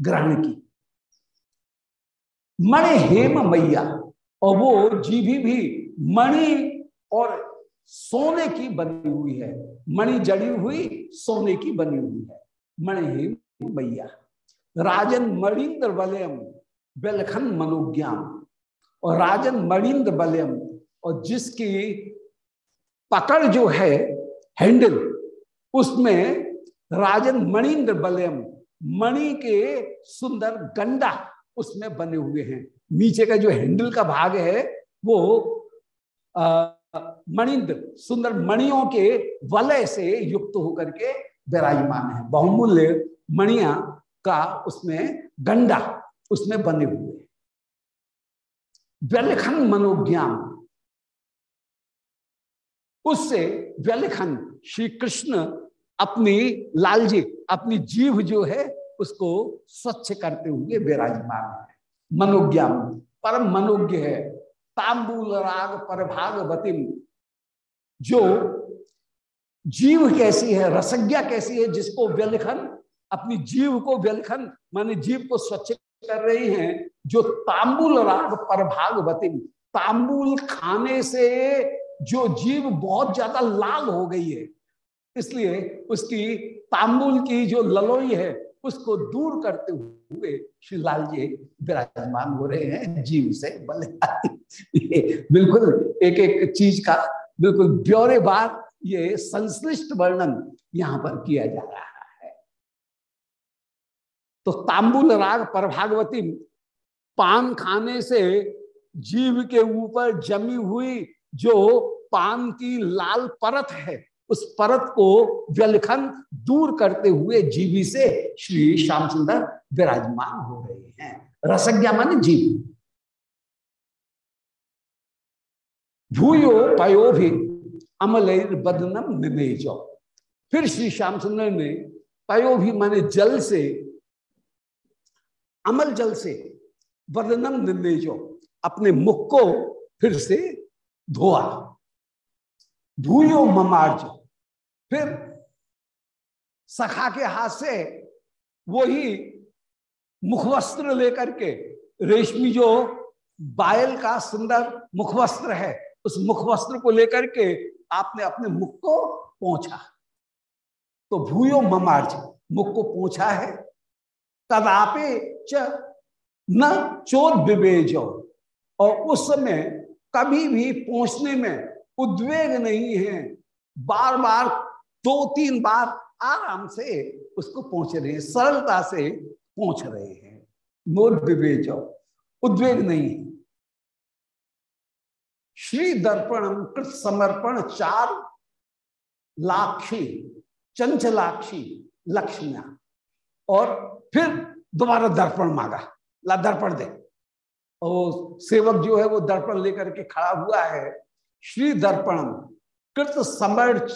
ग्रहण की। मणि हेम मैया, और वो जीवी भी मणि और सोने की बनी हुई है। मणि जड़ी हुई, सोने की बनी हुई है। मणि मैया। राजन मणिंद्र वलयम बेलखन मनोज्ञान। और राजन मणिंद्र बलयम, और जिसकी पकड़ जो है, हैंडल, उसमें राजन मणिंद्र बलयम, मणि के सुंदर गंडा उसमें बने हुए हैं। नीचे का जो हैंडल का भाग है, वो मणिंद्र सुंदर मणियों के वलय से युक्त होकर के विराजमान है। बहुमूल्य मणिया का उसमें गंडा, उसमें बने हुए व्यलिखन मनोज्ञान, उससे व्यलिखन श्री कृष्ण अपनी लालजी, अपनी जीव जो है, उसको स्वच्छ करते हुए विराजमान है। मनोज्ञान, परम मनोज्ञ है। तांबूल राग पर भागवतीम जो जीव कैसी है, रसज्ञा कैसी है, जिसको व्यलिखन, अपनी जीव को व्यलिखन, माने जीव को स्वच्छ कर रही हैं, जो तांबुल राग पर भागवती तांबुल खाने से जो जीव बहुत ज़्यादा लाल हो गई है, इसलिए उसकी तांबुल की जो ललोई है, उसको दूर करते हुए श्री लाल जी विराजमान हो रहे हैं, जीव से बल [LAUGHS] बिल्कुल एक एक चीज़ का बिल्कुल ब्यौरे बार ये संश्लिष्ट वर्णन यहाँ पर किया जा रहा है। तो तांबुल राग पर भागवती पान खाने से जीव के ऊपर जमी हुई जो पान की लाल परत है, उस परत को व्यलखन दूर करते हुए जीवी से श्री श्याम सुंदर विराजमान हो रहे हैं। रसज्ञा मान जीव। भूयो पयो भी अमल बदनम निमेजो फिर श्री श्याम सुंदर ने पयो भी माने जल से, अमल जल से वदनम निमेजो अपने मुख को फिर से धोआ। भूयो ममार्ज। फिर सखा के हाथ से वही मुखवस्त्र लेकर के, रेशमी जो बायल का सुंदर मुखवस्त्र है उस मुख वस्त्र को लेकर के आपने अपने मुख को पहुँचा तो भूयो ममार्ज, मुख को पहुँचा है तदापे च न चोर विवेजो और उस समय कभी भी पहुँचने में उद्वेग नहीं है। बार बार दो तीन बार आराम से उसको पहुँच रहे हैं, सरलता से पहुँच रहे हैं। मोर विवेज उद्वेग नहीं है। श्री दर्पण कृत समर्पण चार लाक्षी चंचलाक्षी लक्ष्मिया। और फिर दोबारा दर्पण मांगा। ला दर्पण दे। और सेवक जो है वो दर्पण लेकर के खड़ा हुआ है। श्री दर्पण कृत समर,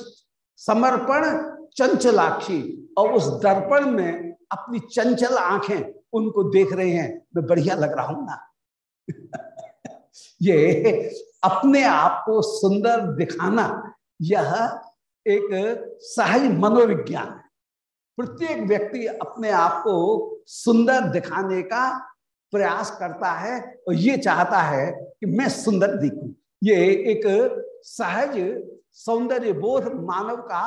समर्पण चंचलाक्षी। और उस दर्पण में अपनी चंचल आँखें उनको देख रहे हैं। मैं बढ़िया लग रहा हूँ ना। [LAUGHS] ये अपने आप को सुंदर दिखाना, यह एक सहज मनोविज्ञान है। प्रत्येक व्यक्ति अपने आप को सुंदर दिखाने का प्रयास करता है और ये चाहता है कि मैं सुंदर दिखूं। ये एक सहज सौंदर्य बोध मानव का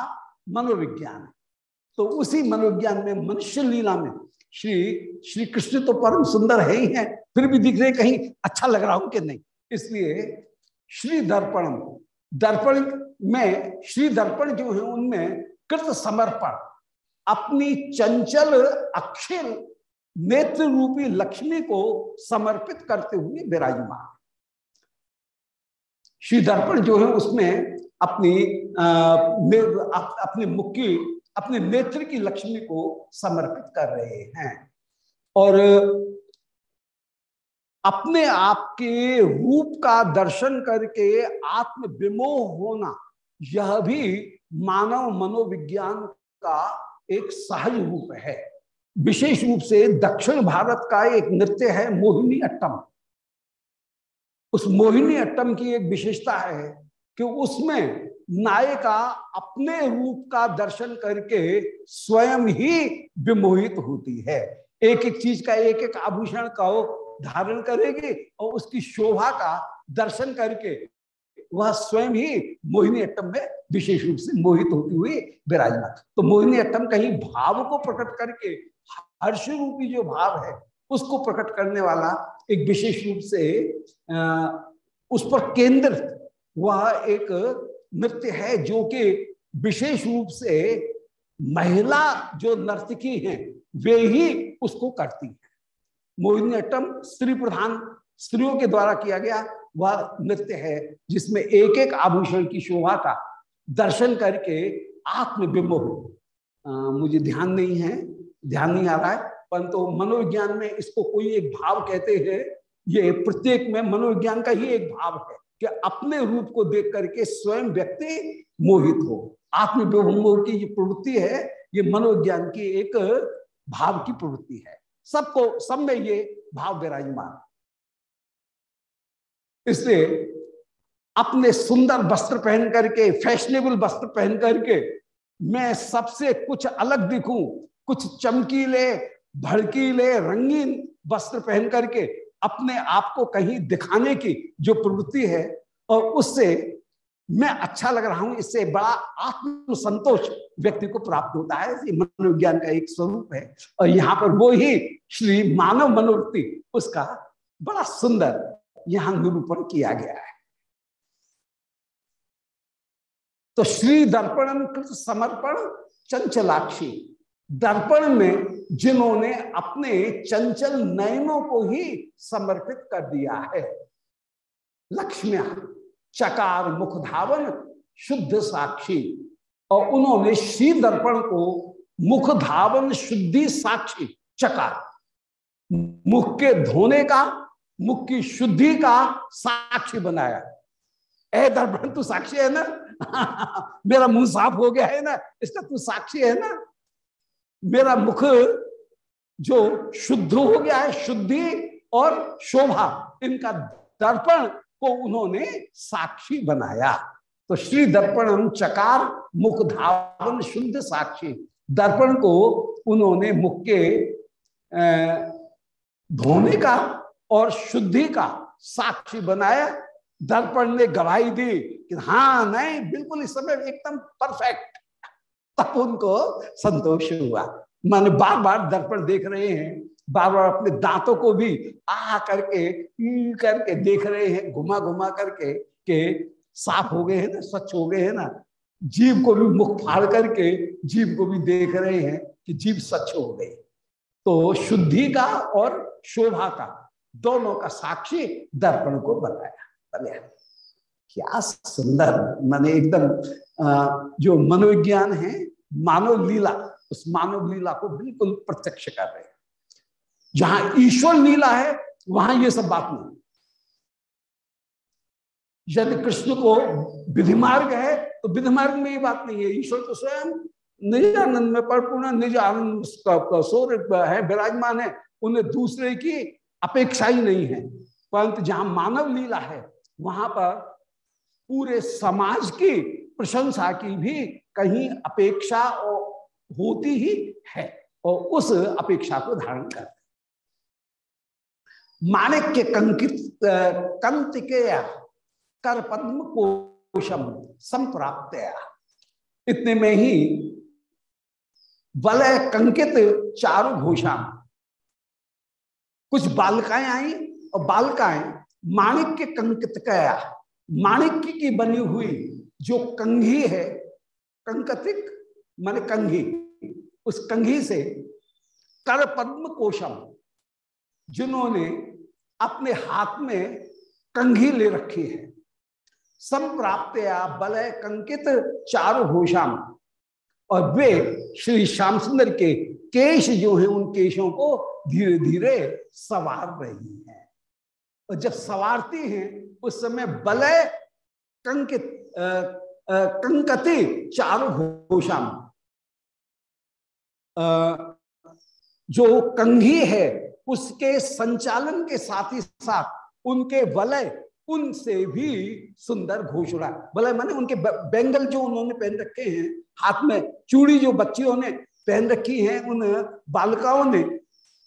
मनोविज्ञान है। तो उसी मनोविज्ञान में मनुष्य लीला में श्री श्री कृष्ण तो परम सुंदर है ही है, फिर भी दिख रहे कहीं अच्छा लग रहा हूँ कि नहीं। इसलिए श्री दर्पण दर्पण में, श्री दर्पण जो है, उनमें कृत समर्पण, अपनी चंचल अक्षर नेत्र रूपी लक्ष्मी को समर्पित करते हुए विराजमान। श्री दर्पण जो है, उसमें अपनी अपने मुख की अपने नेत्र की लक्ष्मी को समर्पित कर रहे हैं। और अपने आप के रूप का दर्शन करके आत्म विमोह होना, यह भी मानव मनोविज्ञान का एक सहज रूप है। विशेष रूप से दक्षिण भारत का एक नृत्य है मोहिनी अट्टम। उस मोहिनी अट्टम की एक विशेषता है कि उसमें नायिका अपने रूप का दर्शन करके स्वयं ही विमोहित होती है। एक एक चीज़ का एक एक आभूषण का धारण करेगी और उसकी शोभा का दर्शन करके वह स्वयं ही मोहिनी अट्टम में विशेष रूप से मोहित होती हुई विराजमान। तो मोहिनी अट्टम कहीं भाव को प्रकट करके, हर्ष रूपी जो भाव है, उसको प्रकट करने वाला एक विशेष रूप से उस पर केंद्रित वह एक नृत्य है जो कि विशेष रूप से महिला जो नर्तकी हैं, वे ही उसको करती हैं। मोहिनीअट्टम स्त्री प्रधान स्त्रियों के द्वारा किया गया वह नृत्य है, जिसमें एक एक आभूषण की शोभा का दर्शन करके आत्मबिंब हो मुझे ध्यान नहीं है, ध्यान नहीं आ रहा है, परंतु तो मनोविज्ञान में इसको कोई एक भाव कहते हैं, ये प्रत्येक में मनोविज्ञान का ही एक भाव है कि अपने रूप को देख करके स्वयं व्यक्ति मोहित हो। आत्मविभंग की जो प्रवृत्ति है, ये मनोविज्ञान की एक भाव की प्रवृत्ति है। सबको, सब में ये भाव विराजमान। इसलिए अपने सुंदर वस्त्र पहन करके फैशनेबल वस्त्र पहन करके, मैं सबसे कुछ अलग दिखूं। कुछ चमकीले, भड़कीले, रंगीन वस्त्र पहन करके अपने आप को कहीं दिखाने की जो प्रवृत्ति है, और उससे मैं अच्छा लग रहा हूँ, इससे बड़ा आत्म संतोष व्यक्ति को प्राप्त होता है। मनोविज्ञान का एक स्वरूप है। और यहाँ पर वो ही श्री मानव मनोवृत्ति, उसका बड़ा सुंदर यहाँ निरूपण किया गया है। तो श्री दर्पण कृत समर्पण चंचलाक्षी, दर्पण में जिन्होंने अपने चंचल नयनों को ही समर्पित कर दिया है, लक्ष्मिया। चकार मुख धावन, शुद्ध साक्षी। और उन्होंने श्री दर्पण को मुख धावन, शुद्धि साक्षी, चकार। मुख के धोने का, मुख की शुद्धि का साक्षी बनाया। ए दर्पण, तू साक्षी है ना? [LAUGHS] मेरा मुँह साफ़ हो गया है ना? इसका तू साक्षी है ना? मेरा मुख जो शुद्ध हो गया है, शुद्धि और शोभा, इनका दर्पण को उन्होंने साक्षी बनाया। तो श्री दर्पणम चकार मुख धावन शुद्ध साक्षी। दर्पण को उन्होंने मुख के धोने का और शुद्धि का साक्षी बनाया। दर्पण ने गवाही दी कि हाँ नहीं, बिल्कुल इस समय एकदम परफेक्ट। तब उनको संतोष हुआ। माने बार बार दर्पण देख रहे हैं। बार बार अपने दांतों को भी आ करके करके देख रहे हैं, घुमा घुमा करके के साफ़ हो गए हैं ना, स्वच्छ हो गए हैं ना, जीव को भी मुख फाड़ करके जीव को भी देख रहे हैं कि जीव स्वच्छ हो गई तो शुद्धि का और शोभा का दोनों का साक्षी दर्पण को बनाया बनाया। क्या सुंदर, मैंने एकदम जो मनोविज्ञान है, मानव लीला, उस मानव लीला को बिल्कुल प्रत्यक्ष कर रहे हैं। जहाँ ईश्वर लीला है, वहाँ ये सब बात नहीं। यदि कृष्ण को विधि मार्ग है तो विधि मार्ग में ये बात नहीं है। ईश्वर तो स्वयं निज आनंद में परिपूर्ण, निज आनंद है, विराजमान है, उन्हें दूसरे की अपेक्षा ही नहीं है। परंतु जहाँ मानव लीला है, वहाँ पर पूरे समाज की प्रशंसा की भी कहीं अपेक्षा होती ही है, और उस अपेक्षा को धारण कर माणिक्य कंकित कंत के कर पद्म कोशम संप्राप्त इतने में ही वलय कंकित चारु घोषा कुछ बालकाएँ आई और बालकाएँ माणिक्य कंकित कया। माणिक्य की बनी हुई जो कंघी है, कंकतिक, मान कंघी, उस कंघी से कर पद्म कोशम जिन्होंने अपने हाथ में कंघी ले रखी है। संप्राप्त या बलय कंकित चारु घोषाम और वे श्री श्याम सुंदर के केश जो है, उन केशों को धीरे धीरे सवार रही है। और जब सवारती हैं, उस समय बलय कंकित कंकते चारु घोषाम जो कंघी है उसके संचालन के साथ ही साथ उनके वलय उनसे भी सुंदर घोषणा वलय माने उनके बेंगल जो उन्होंने पहन रखे हैं, हाथ में चूड़ी जो बच्चियों ने पहन रखी है, उन बालिकाओं ने,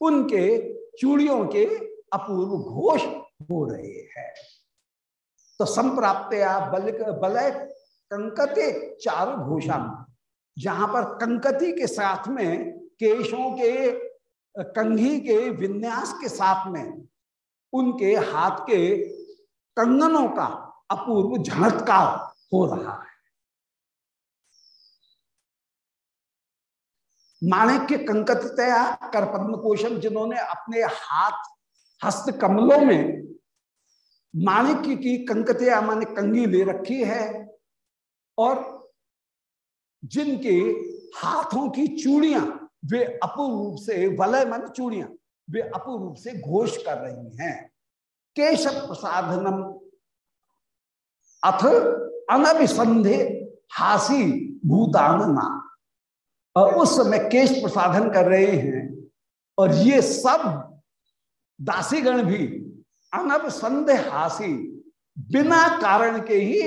उनके चूड़ियों के अपूर्व घोष हो रहे हैं। तो संप्राप्त बलय कंकते चार घोषा जहाँ पर कंकती के साथ में केशों के कंघी के विन्यास के साथ में उनके हाथ के कंगनों का अपूर्व झटकार हो रहा है। माणिक के कंकतया कर पद्म कोशम जिन्होंने अपने हाथ हस्त कमलों में माणिक्य की कंकतया माने कंगी ले रखी है और जिनके हाथों की चूड़ियाँ वे अपूर्व रूप से वलय मन चूड़ियाँ, वे अपूर्व रूप से घोष कर रही हैं। केशव प्रसाधनम अथ अनभिसंधे हासी भूतानना। और उस समय केश प्रसाधन कर रहे हैं, और ये सब दासीगण भी अनब हासी बिना कारण के ही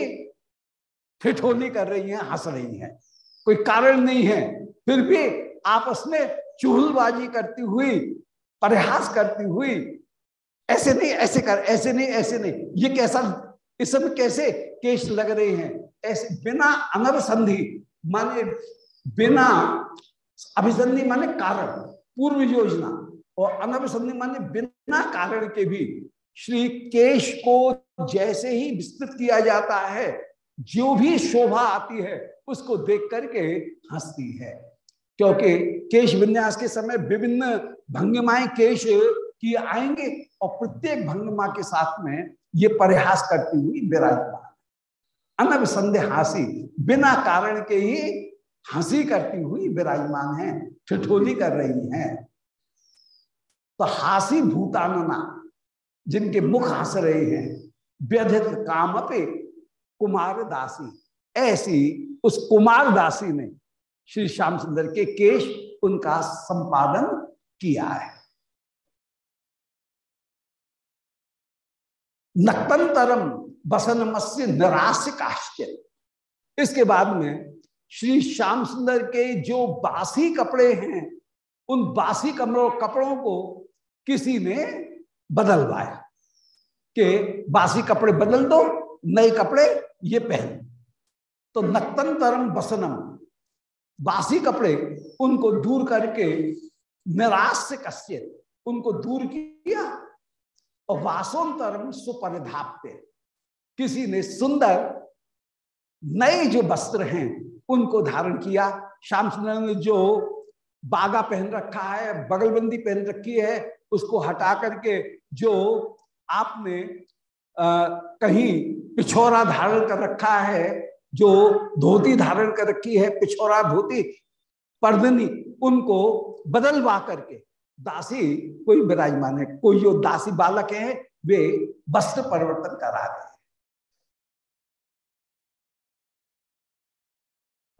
ठिठोली कर रही हैं, हंस रही हैं। कोई कारण नहीं है, फिर भी आपस में चूहलबाजी करती हुई, प्रयास करती हुई, ऐसे नहीं, ऐसे कर, ऐसे नहीं ऐसे नहीं। ये कैसा, इस समय कैसे केश लग रहे हैं? ऐसे बिना अनवसंधि माने बिना अभिसंधि माने कारण, पूर्व योजना, और अनवसंधि माने बिना कारण के भी। श्री केश को जैसे ही विस्तृत किया जाता है, जो भी शोभा आती है, उसको देख करके हंसती है। क्योंकि केश विन्यास के समय विभिन्न भंगिमाएँ केश की आएँगे और प्रत्येक भंगिमा के साथ में ये प्रयास करती हुई विराजमान अनब संदेहासी, बिना कारण के ही हँसी करती हुई विराजमान है, ठिठोली कर रही है। तो हासी भूतानना, जिनके मुख हंस रहे हैं, व्यधित काम पे कुमार दासी ऐसी उस कुमार दासी ने श्री श्याम सुंदर के केश उनका संपादन किया है। नक्तंतरम बसन मत्स्य निराश काश्चर्य इसके बाद में श्री श्याम सुंदर के जो बासी कपड़े हैं, उन बासी कमरों, कपड़ों को किसी ने बदलवाया कि बासी कपड़े बदल दो, नए कपड़े ये पहन। तो नक्तंतरम बसनम बासी कपड़े उनको दूर करके निराश से कस्य उनको दूर किया और वासोन्तरम सुपरिधाप्य किसी ने सुंदर नए जो वस्त्र हैं उनको धारण किया। श्याम सुंदर ने जो बागा पहन रखा है बगलबंदी पहन रखी है उसको हटा करके जो आपने आ, कहीं पिछोरा धारण कर रखा है जो धोती धारण कर रखी है, पिछोरा धोती, पर्दनी, उनको बदलवा करके, दासी कोई विराजमान है, कोई जो दासी बालक है, वे वस्त्र परिवर्तन करा रहे हैं।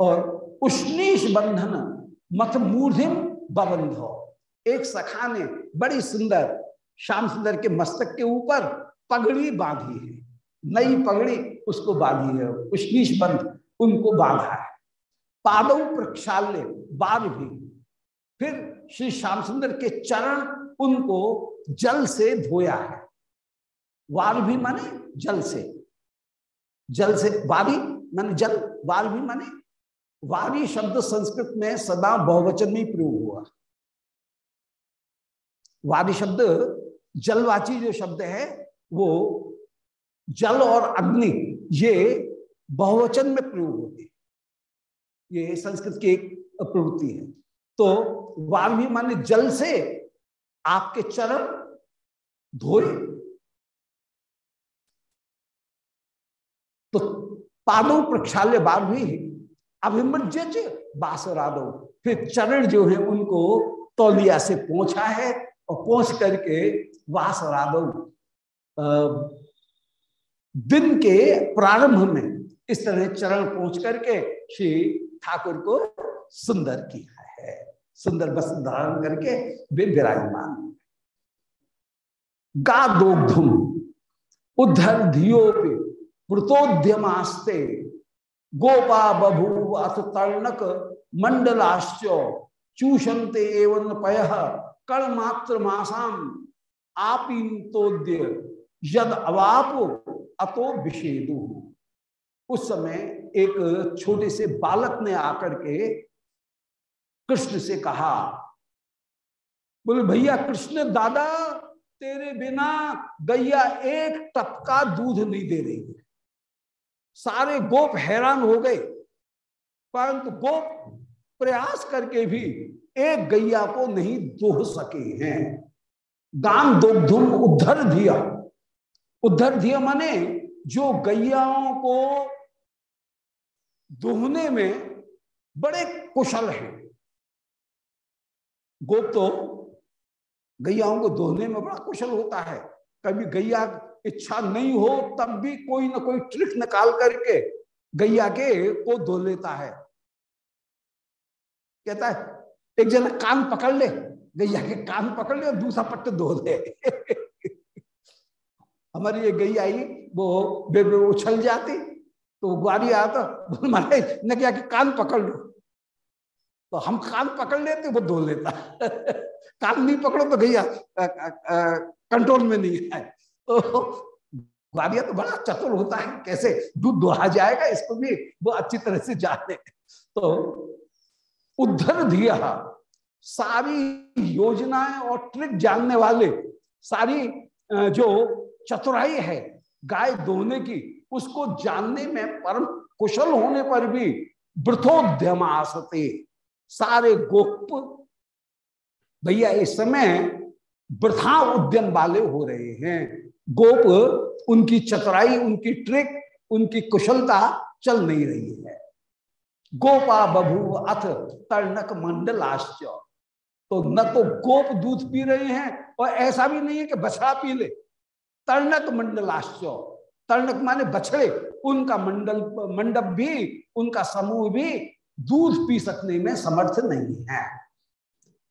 और उष्णीश बंधन मत मूर्धिम बबंधो। एक सखा ने बड़ी सुंदर, श्याम सुंदर के मस्तक के ऊपर पगड़ी बांधी है। नई पगड़ी उसको बांधी है उष्णीश बंध उनको बांधा है। पादव प्रक्षाल्य बाल भी। फिर श्री श्याम सुंदर के चरण उनको जल से धोया है। वार भी माने जल से। जल से वारी माने जल, वाल भी माने। वारी शब्द संस्कृत में सदा बहुवचन में प्रयोग हुआ। वारी शब्द जलवाची जो शब्द है, वो जल और अग्नि, ये बहुवचन में प्रयोग होते ये संस्कृत की एक प्रवृत्ति है। तो वाल्मी माने जल से आपके चरण धोए। तो पादों प्रक्षाल्य बार भी अभिमज्ज बासरादो। फिर चरण जो है उनको तौलिया से पहुँचा है और पहुँच करके वासरादो दिन के प्रारंभ में इस तरह चरण पहुँच करके श्री ठाकुर को सुंदर किया है। सुंदर वस्त्र धारण करके वे विराजमान। गा दोग्धुम उद्धर धियोपि, वृतोद्यमास्ते गोपा बभू अथ तर्णक, मंडलाश्च चूषंते एवं पय कण मात्र मासाम आपीतोद्य यद अवाप अतो विषेदु। उस समय एक छोटे से बालक ने आकर के कृष्ण से कहा, बोले, भैया, कृष्ण दादा, तेरे बिना गैया एक टपका दूध नहीं दे रही सारे गोप हैरान हो गए, परंतु गोप प्रयास करके भी एक गैया को नहीं दोह सके हैं। दान दुग्धुम उद्धर दिया। उद्धर दिया माने, जो गैयाओं को दोहने में बड़े कुशल हैं। गोप तो गैयाओं को दोहने में बड़ा कुशल होता है। कभी गैया इच्छा नहीं हो, तब भी कोई ना कोई ट्रिक निकाल करके गैया के को धो लेता है। कहता है, एक जना कान पकड़ ले, गैया के कान पकड़ ले और दूसरा पट्टे धो दे। [LAUGHS] हमारी ये गैया आई, वो बेबे उछल जाती तो ग्वारी आता, बोल मारे न क्या कि कान पकड़ लो? तो हम कान पकड़ लेते, वो धो लेता। [LAUGHS] कान नहीं पकड़ो तो गैया कंट्रोल में नहीं है। [LAUGHS] तो ग्वारिया तो बड़ा चतुर होता है, कैसे दूध दोहा जाएगा, इसको भी वो अच्छी तरह से जाने। तो उद्धर दिया सारी योजनाएँ और ट्रिक जानने वाले, सारी जो चतुराई है। गाय दोहने की, उसको जानने में परम कुशल होने पर भी वृथोद्यम आसते सारे गोप, भैया इस समय वृथा उद्यम वाले हो रहे हैं। गोप, उनकी चतुराई, उनकी ट्रिक, उनकी कुशलता चल नहीं रही है। गोपा बभू अथ तर्णक मंडलाश्च। तो न तो गोप दूध पी रहे हैं और ऐसा भी नहीं है कि बछड़ा पी ले। तर्णक मंडलाश्च। तर्णक माने बछड़े, उनका मंडल, मंडप भी, उनका समूह भी दूध पी सकने में समर्थ नहीं है।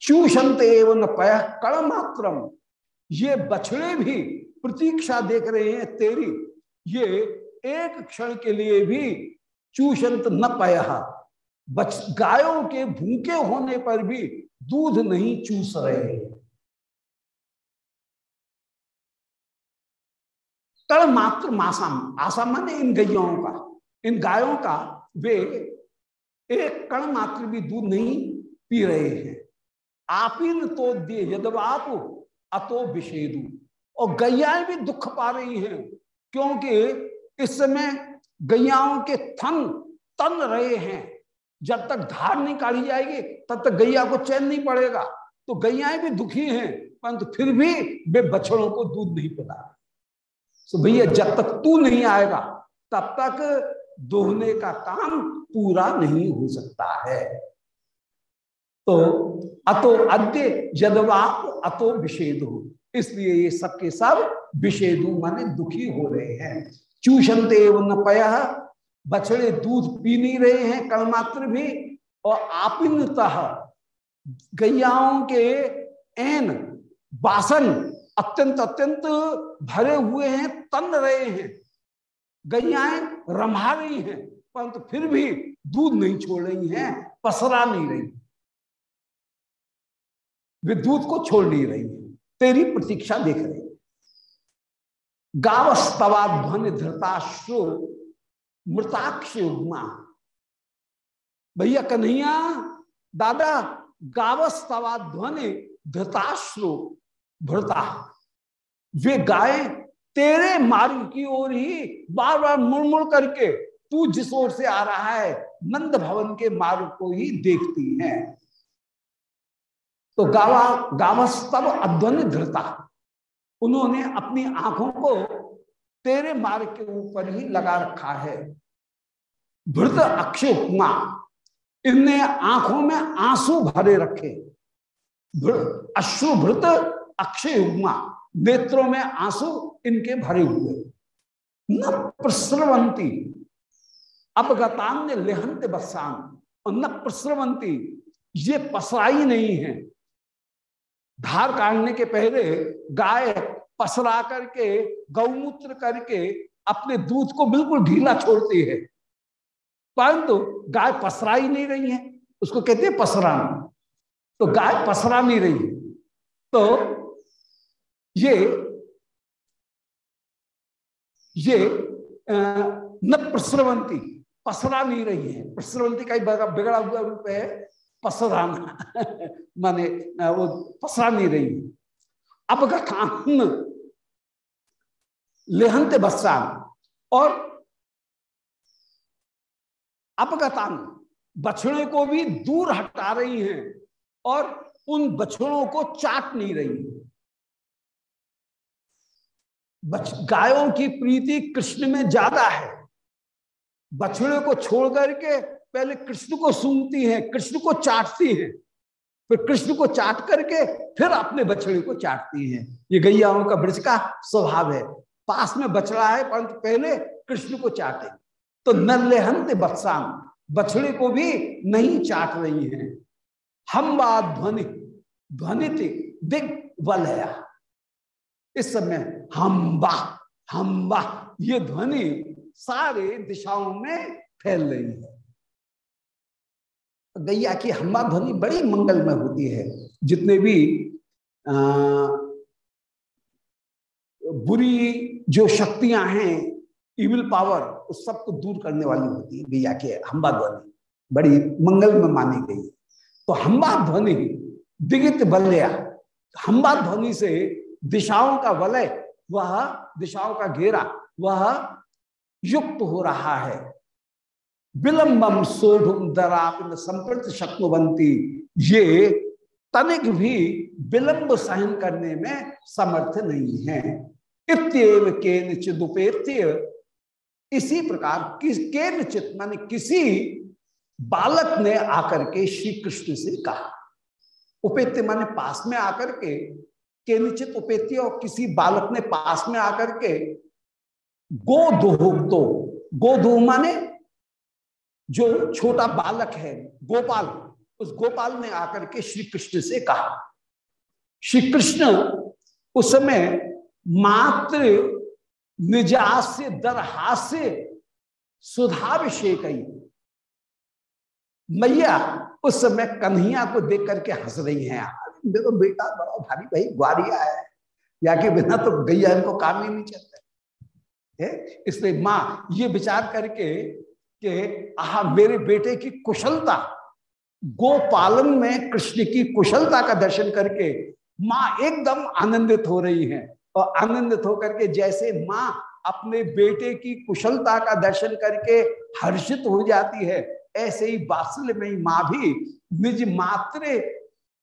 चूषंत एवं पय कण मात्रम ये बछड़े भी प्रतीक्षा देख रहे हैं तेरी। ये एक क्षण के लिए भी चूषंत न पय। गायों के भूखे होने पर भी दूध नहीं चूस रहे। तड़ मात्र मासाम आसाम माने इन गैयों का, इन गायों का, वे एक कण मात्र भी दूध नहीं पी रहे हैं। आपिन तो दे यदवाप अतो विषेदु। और गैयाएँ भी दुख पा रही हैं, क्योंकि इस समय गैयाओं के थन तन रहे हैं। जब तक धार नहीं काढ़ी जाएगी, तब तक गैया को चैन नहीं पड़ेगा। तो गैयाएँ भी दुखी हैं, परंतु फिर भी वे बछड़ों को दूध नहीं पिला तो भैया, जब तक तू नहीं आएगा, तब तक दोहने का काम पूरा नहीं हो सकता है। तो अतो अद्य यदवाप अतो विषेद। हो इसलिए ये सबके सब विषेदु माने दुखी हो रहे हैं। चूषणते एवं पय, बछड़े दूध पी नहीं रहे हैं कल मात्र भी, और आपिनतः गैयाओं के एन बासन अत्यंत अत्यंत भरे हुए हैं, तन रहे हैं, गैयाएँ रमा रही हैं, परंतु फिर भी दूध नहीं छोड़ रही हैं, पसरा नहीं रही वे दूध को छोड़ नहीं रही है, तेरी प्रतीक्षा देख रही गावस्तवा ध्वनि धृताश्रु, मृताक्ष भैया कन्हैया, दादा गावस्तवा ध्वनि धृताश्रु भृता वे गाय तेरे मार्ग की ओर ही बार बार मुड़ मुड़ करके तू जिस ओर से आ रहा है, नंद भवन के मार्ग को ही देखती हैं। तो गावा गावस्तव अध्वनि धृता। उन्होंने अपनी आँखों को तेरे मार्ग के ऊपर ही लगा रखा है। भृत अक्षय उपमा इनने आँखों में आँसू भरे रखे। अश्रुभृत अक्षय उपमा नेत्रों में आँसू इनके भरे हुए। न प्रसरवंती, अपगतान्य लेहंत बसान, और न प्रसरवंती, ये पसराई नहीं है। धार काटने के पहले गाय पसरा करके, गौमूत्र करके अपने दूध को बिल्कुल ढीला छोड़ती है। परंतु गाय पसरा ही नहीं रही है, उसको कहते हैं पसराना। तो गाय पसरा नहीं रही तो ये ये न प्रसरवंती, पसरा नहीं रही है। प्रसरवंती का बिगड़ा हुआ रूप है पसराना। [LAUGHS] माने वो पसरा नहीं रही। अब का काम लेहंत बस्सान और अपगतान बछड़े को भी दूर हटा रही हैं, और उन बछड़ों को चाट नहीं रही। गायों की प्रीति कृष्ण में ज़्यादा है। बछड़े को छोड़ करके पहले कृष्ण को सूंघती है, कृष्ण को चाटती है। फिर कृष्ण को चाट करके फिर अपने बछड़े को चाटती है। ये गैयाओं का ब्रज का स्वभाव है। पास में बछड़ा है, परंतु पहले कृष्ण को चाटे। तो नल्लेहंत बत्साम बछड़े को भी नहीं चाट रही है। हम बात ध्वनि ध्वनि दिग वलया इस समय हम बा हम बा ये ध्वनि सारे दिशाओं में फैल रही है। गैया की हम्बा ध्वनि बड़ी मंगलमय होती है। जितने भी आ, बुरी जो शक्तियाँ हैं इविल पावर उस सबको दूर करने वाली होती है गैया के हम्बा ध्वनि। बड़ी मंगल में मानी गई तो हम्बा ध्वनि दिगित बल्या हम्बा ध्वनि से दिशाओं का वलय, वह दिशाओं का घेरा, वह युक्त हो रहा है। विलंबम सोढ़ दराप संप्रत शक्नुवंती ये तनिक भी विलंब सहन करने में समर्थ नहीं है। इतव के निचिदुपेत्य इसी प्रकार किस के निचित मान किसी बालक ने आकर के श्री कृष्ण से कहा। उपेत्य माने पास में आकर के के निचित उपेत्य और किसी बालक ने पास में आकर के गोदोह तो गोदोह माने जो छोटा बालक है, गोपाल। उस गोपाल ने आकर के श्री कृष्ण से कहा। श्री कृष्ण उस समय मात्र निजास्य, दरहास्य सुधाभिषेक मैया उस समय कन्हैया को देख करके हंस रही हैं। देखो बेटा बड़ा भारी भाई ग्वारिया है। या के बिना तो गैया इनको काम ही नहीं चलता है। इसलिए माँ, ये विचार करके कि, आह, मेरे बेटे की कुशलता, गोपालन में कृष्ण की कुशलता का दर्शन करके माँ एकदम आनंदित हो रही है। और आनंदित होकर के जैसे माँ अपने बेटे की कुशलता का दर्शन करके हर्षित हो जाती है, ऐसे ही बात्सल्य में माँ भी निज मात्र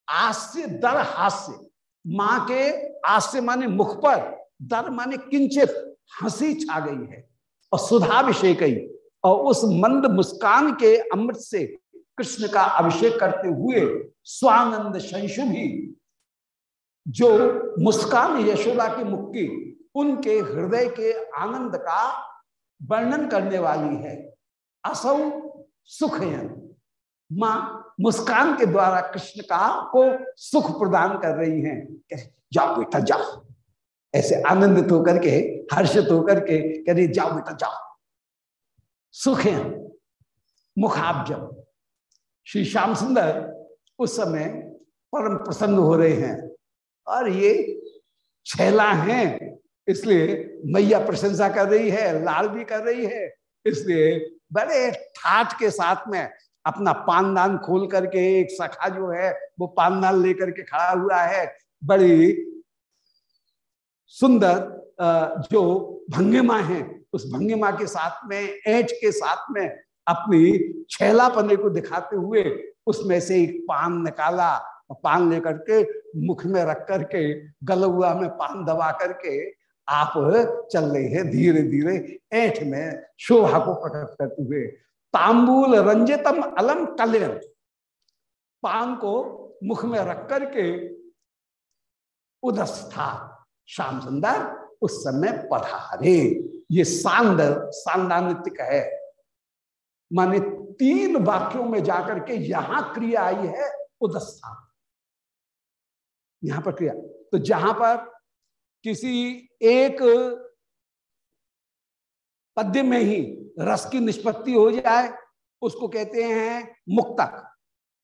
आस्य दर हास्य। माँ के आस्य माने मुख पर, दर माने किंचित हँसी छा गई है और सुधाभिषेक और उस मंद मुस्कान के अमृत से कृष्ण का अभिषेक करते हुए स्वानंद संशुभी जो मुस्कान यशोदा की मुक्ति उनके हृदय के आनंद का वर्णन करने वाली है। असौ सुखयन। माँ मुस्कान के द्वारा कृष्ण का को सुख प्रदान कर रही हैं। जाओ बेटा, जाओ। ऐसे आनंदित होकर के, हर्षित होकर के कह रही, जाओ बेटा, जाओ। सुख है। मुखाब्जम श्री श्याम सुंदर उस समय परम प्रसन्न हो रहे हैं। और ये छैला हैं, इसलिए मैया प्रशंसा कर रही है, लाल भी कर रही है, इसलिए बड़े ठाठ के साथ में अपना पानदान खोल करके एक सखा जो है, वो पानदान लेकर के खड़ा हुआ है। बड़ी सुंदर जो भंगिमा है, उस भंगिमा के साथ में, ऐठ के साथ में अपनी छैला पने को दिखाते हुए उसमें से एक पान निकाला। पान लेकर के मुख में रख करके, गलुआ में पान दबा करके आप चल रहे हैं धीरे धीरे ऐठ में शोभा को प्रकट करते हुए। तांबूल रंजितम अलम कलियन पान को मुख में रख करके उदस्था। श्याम सुंदर, उस समय पधारे ये सांद सांदानित्य है। माने तीन वाक्यों में जाकर के यहाँ क्रिया आई है उदस्थान यहाँ पर क्रिया। तो जहाँ पर किसी एक पद्य में ही रस की निष्पत्ति हो जाए, उसको कहते हैं मुक्तक।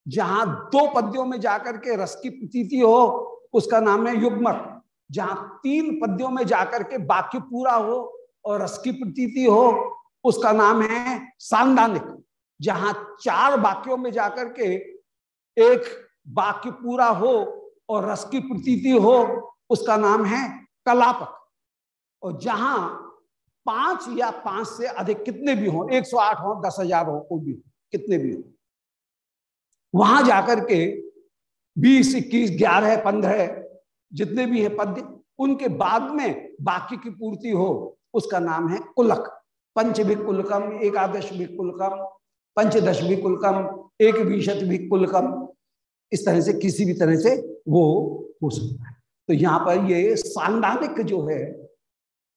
जहाँ दो पद्यों में जाकर के रस की प्रतीति हो, उसका नाम है युग्मक। जहाँ तीन पद्यों में जाकर के वाक्य पूरा हो और रस की प्रतीति हो, उसका नाम है सांदानिक जहाँ चार वाक्यों में जाकर के एक वाक्य पूरा हो और रस की प्रतीति हो, उसका नाम है कलापक। और जहाँ पाँच या पाँच से अधिक कितने भी हो 108 हो, दस हज़ार हो, कोई भी कितने भी हो। वहाँ जाकर के बीस, इक्कीस, ग्यारह, पंद्रह, जितने भी हैं पद्य, उनके बाद में बाकी की पूर्ति हो, उसका नाम है कुलक पंच भी कुलकम एकादश भी कुलकम पंचदश भी कुलकम एक विशत भी कुलकम, इस तरह से किसी भी तरह से वो हो सकता है। तो यहाँ पर ये सांदानिक जो है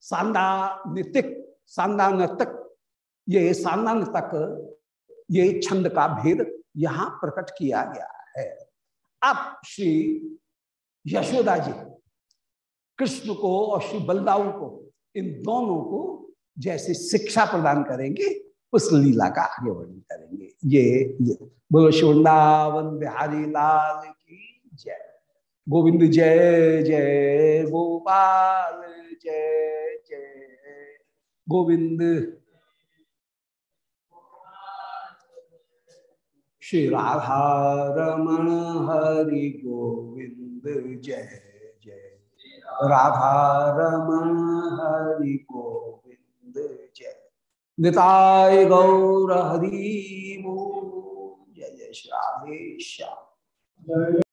सांदानितिक सांदानतक ये सांदान तक ये छंद का भेद यहाँ प्रकट किया गया है। अब श्री यशोदा जी कृष्ण को और श्री बलदाऊ को इन दोनों को जैसे शिक्षा प्रदान करेंगे उस लीला का आगे वर्णन करेंगे। ये, ये बोलो शिवृंदावन बिहारी लाल की जय। गोविंद जय जय गोपाल जय जय। गोविंद। श्री राधा रमण हरि गोविंद, जय जय। राधा रमण हरि गोविंद, जय। निताय गौर हरि जय जय। श्री राधेश्याम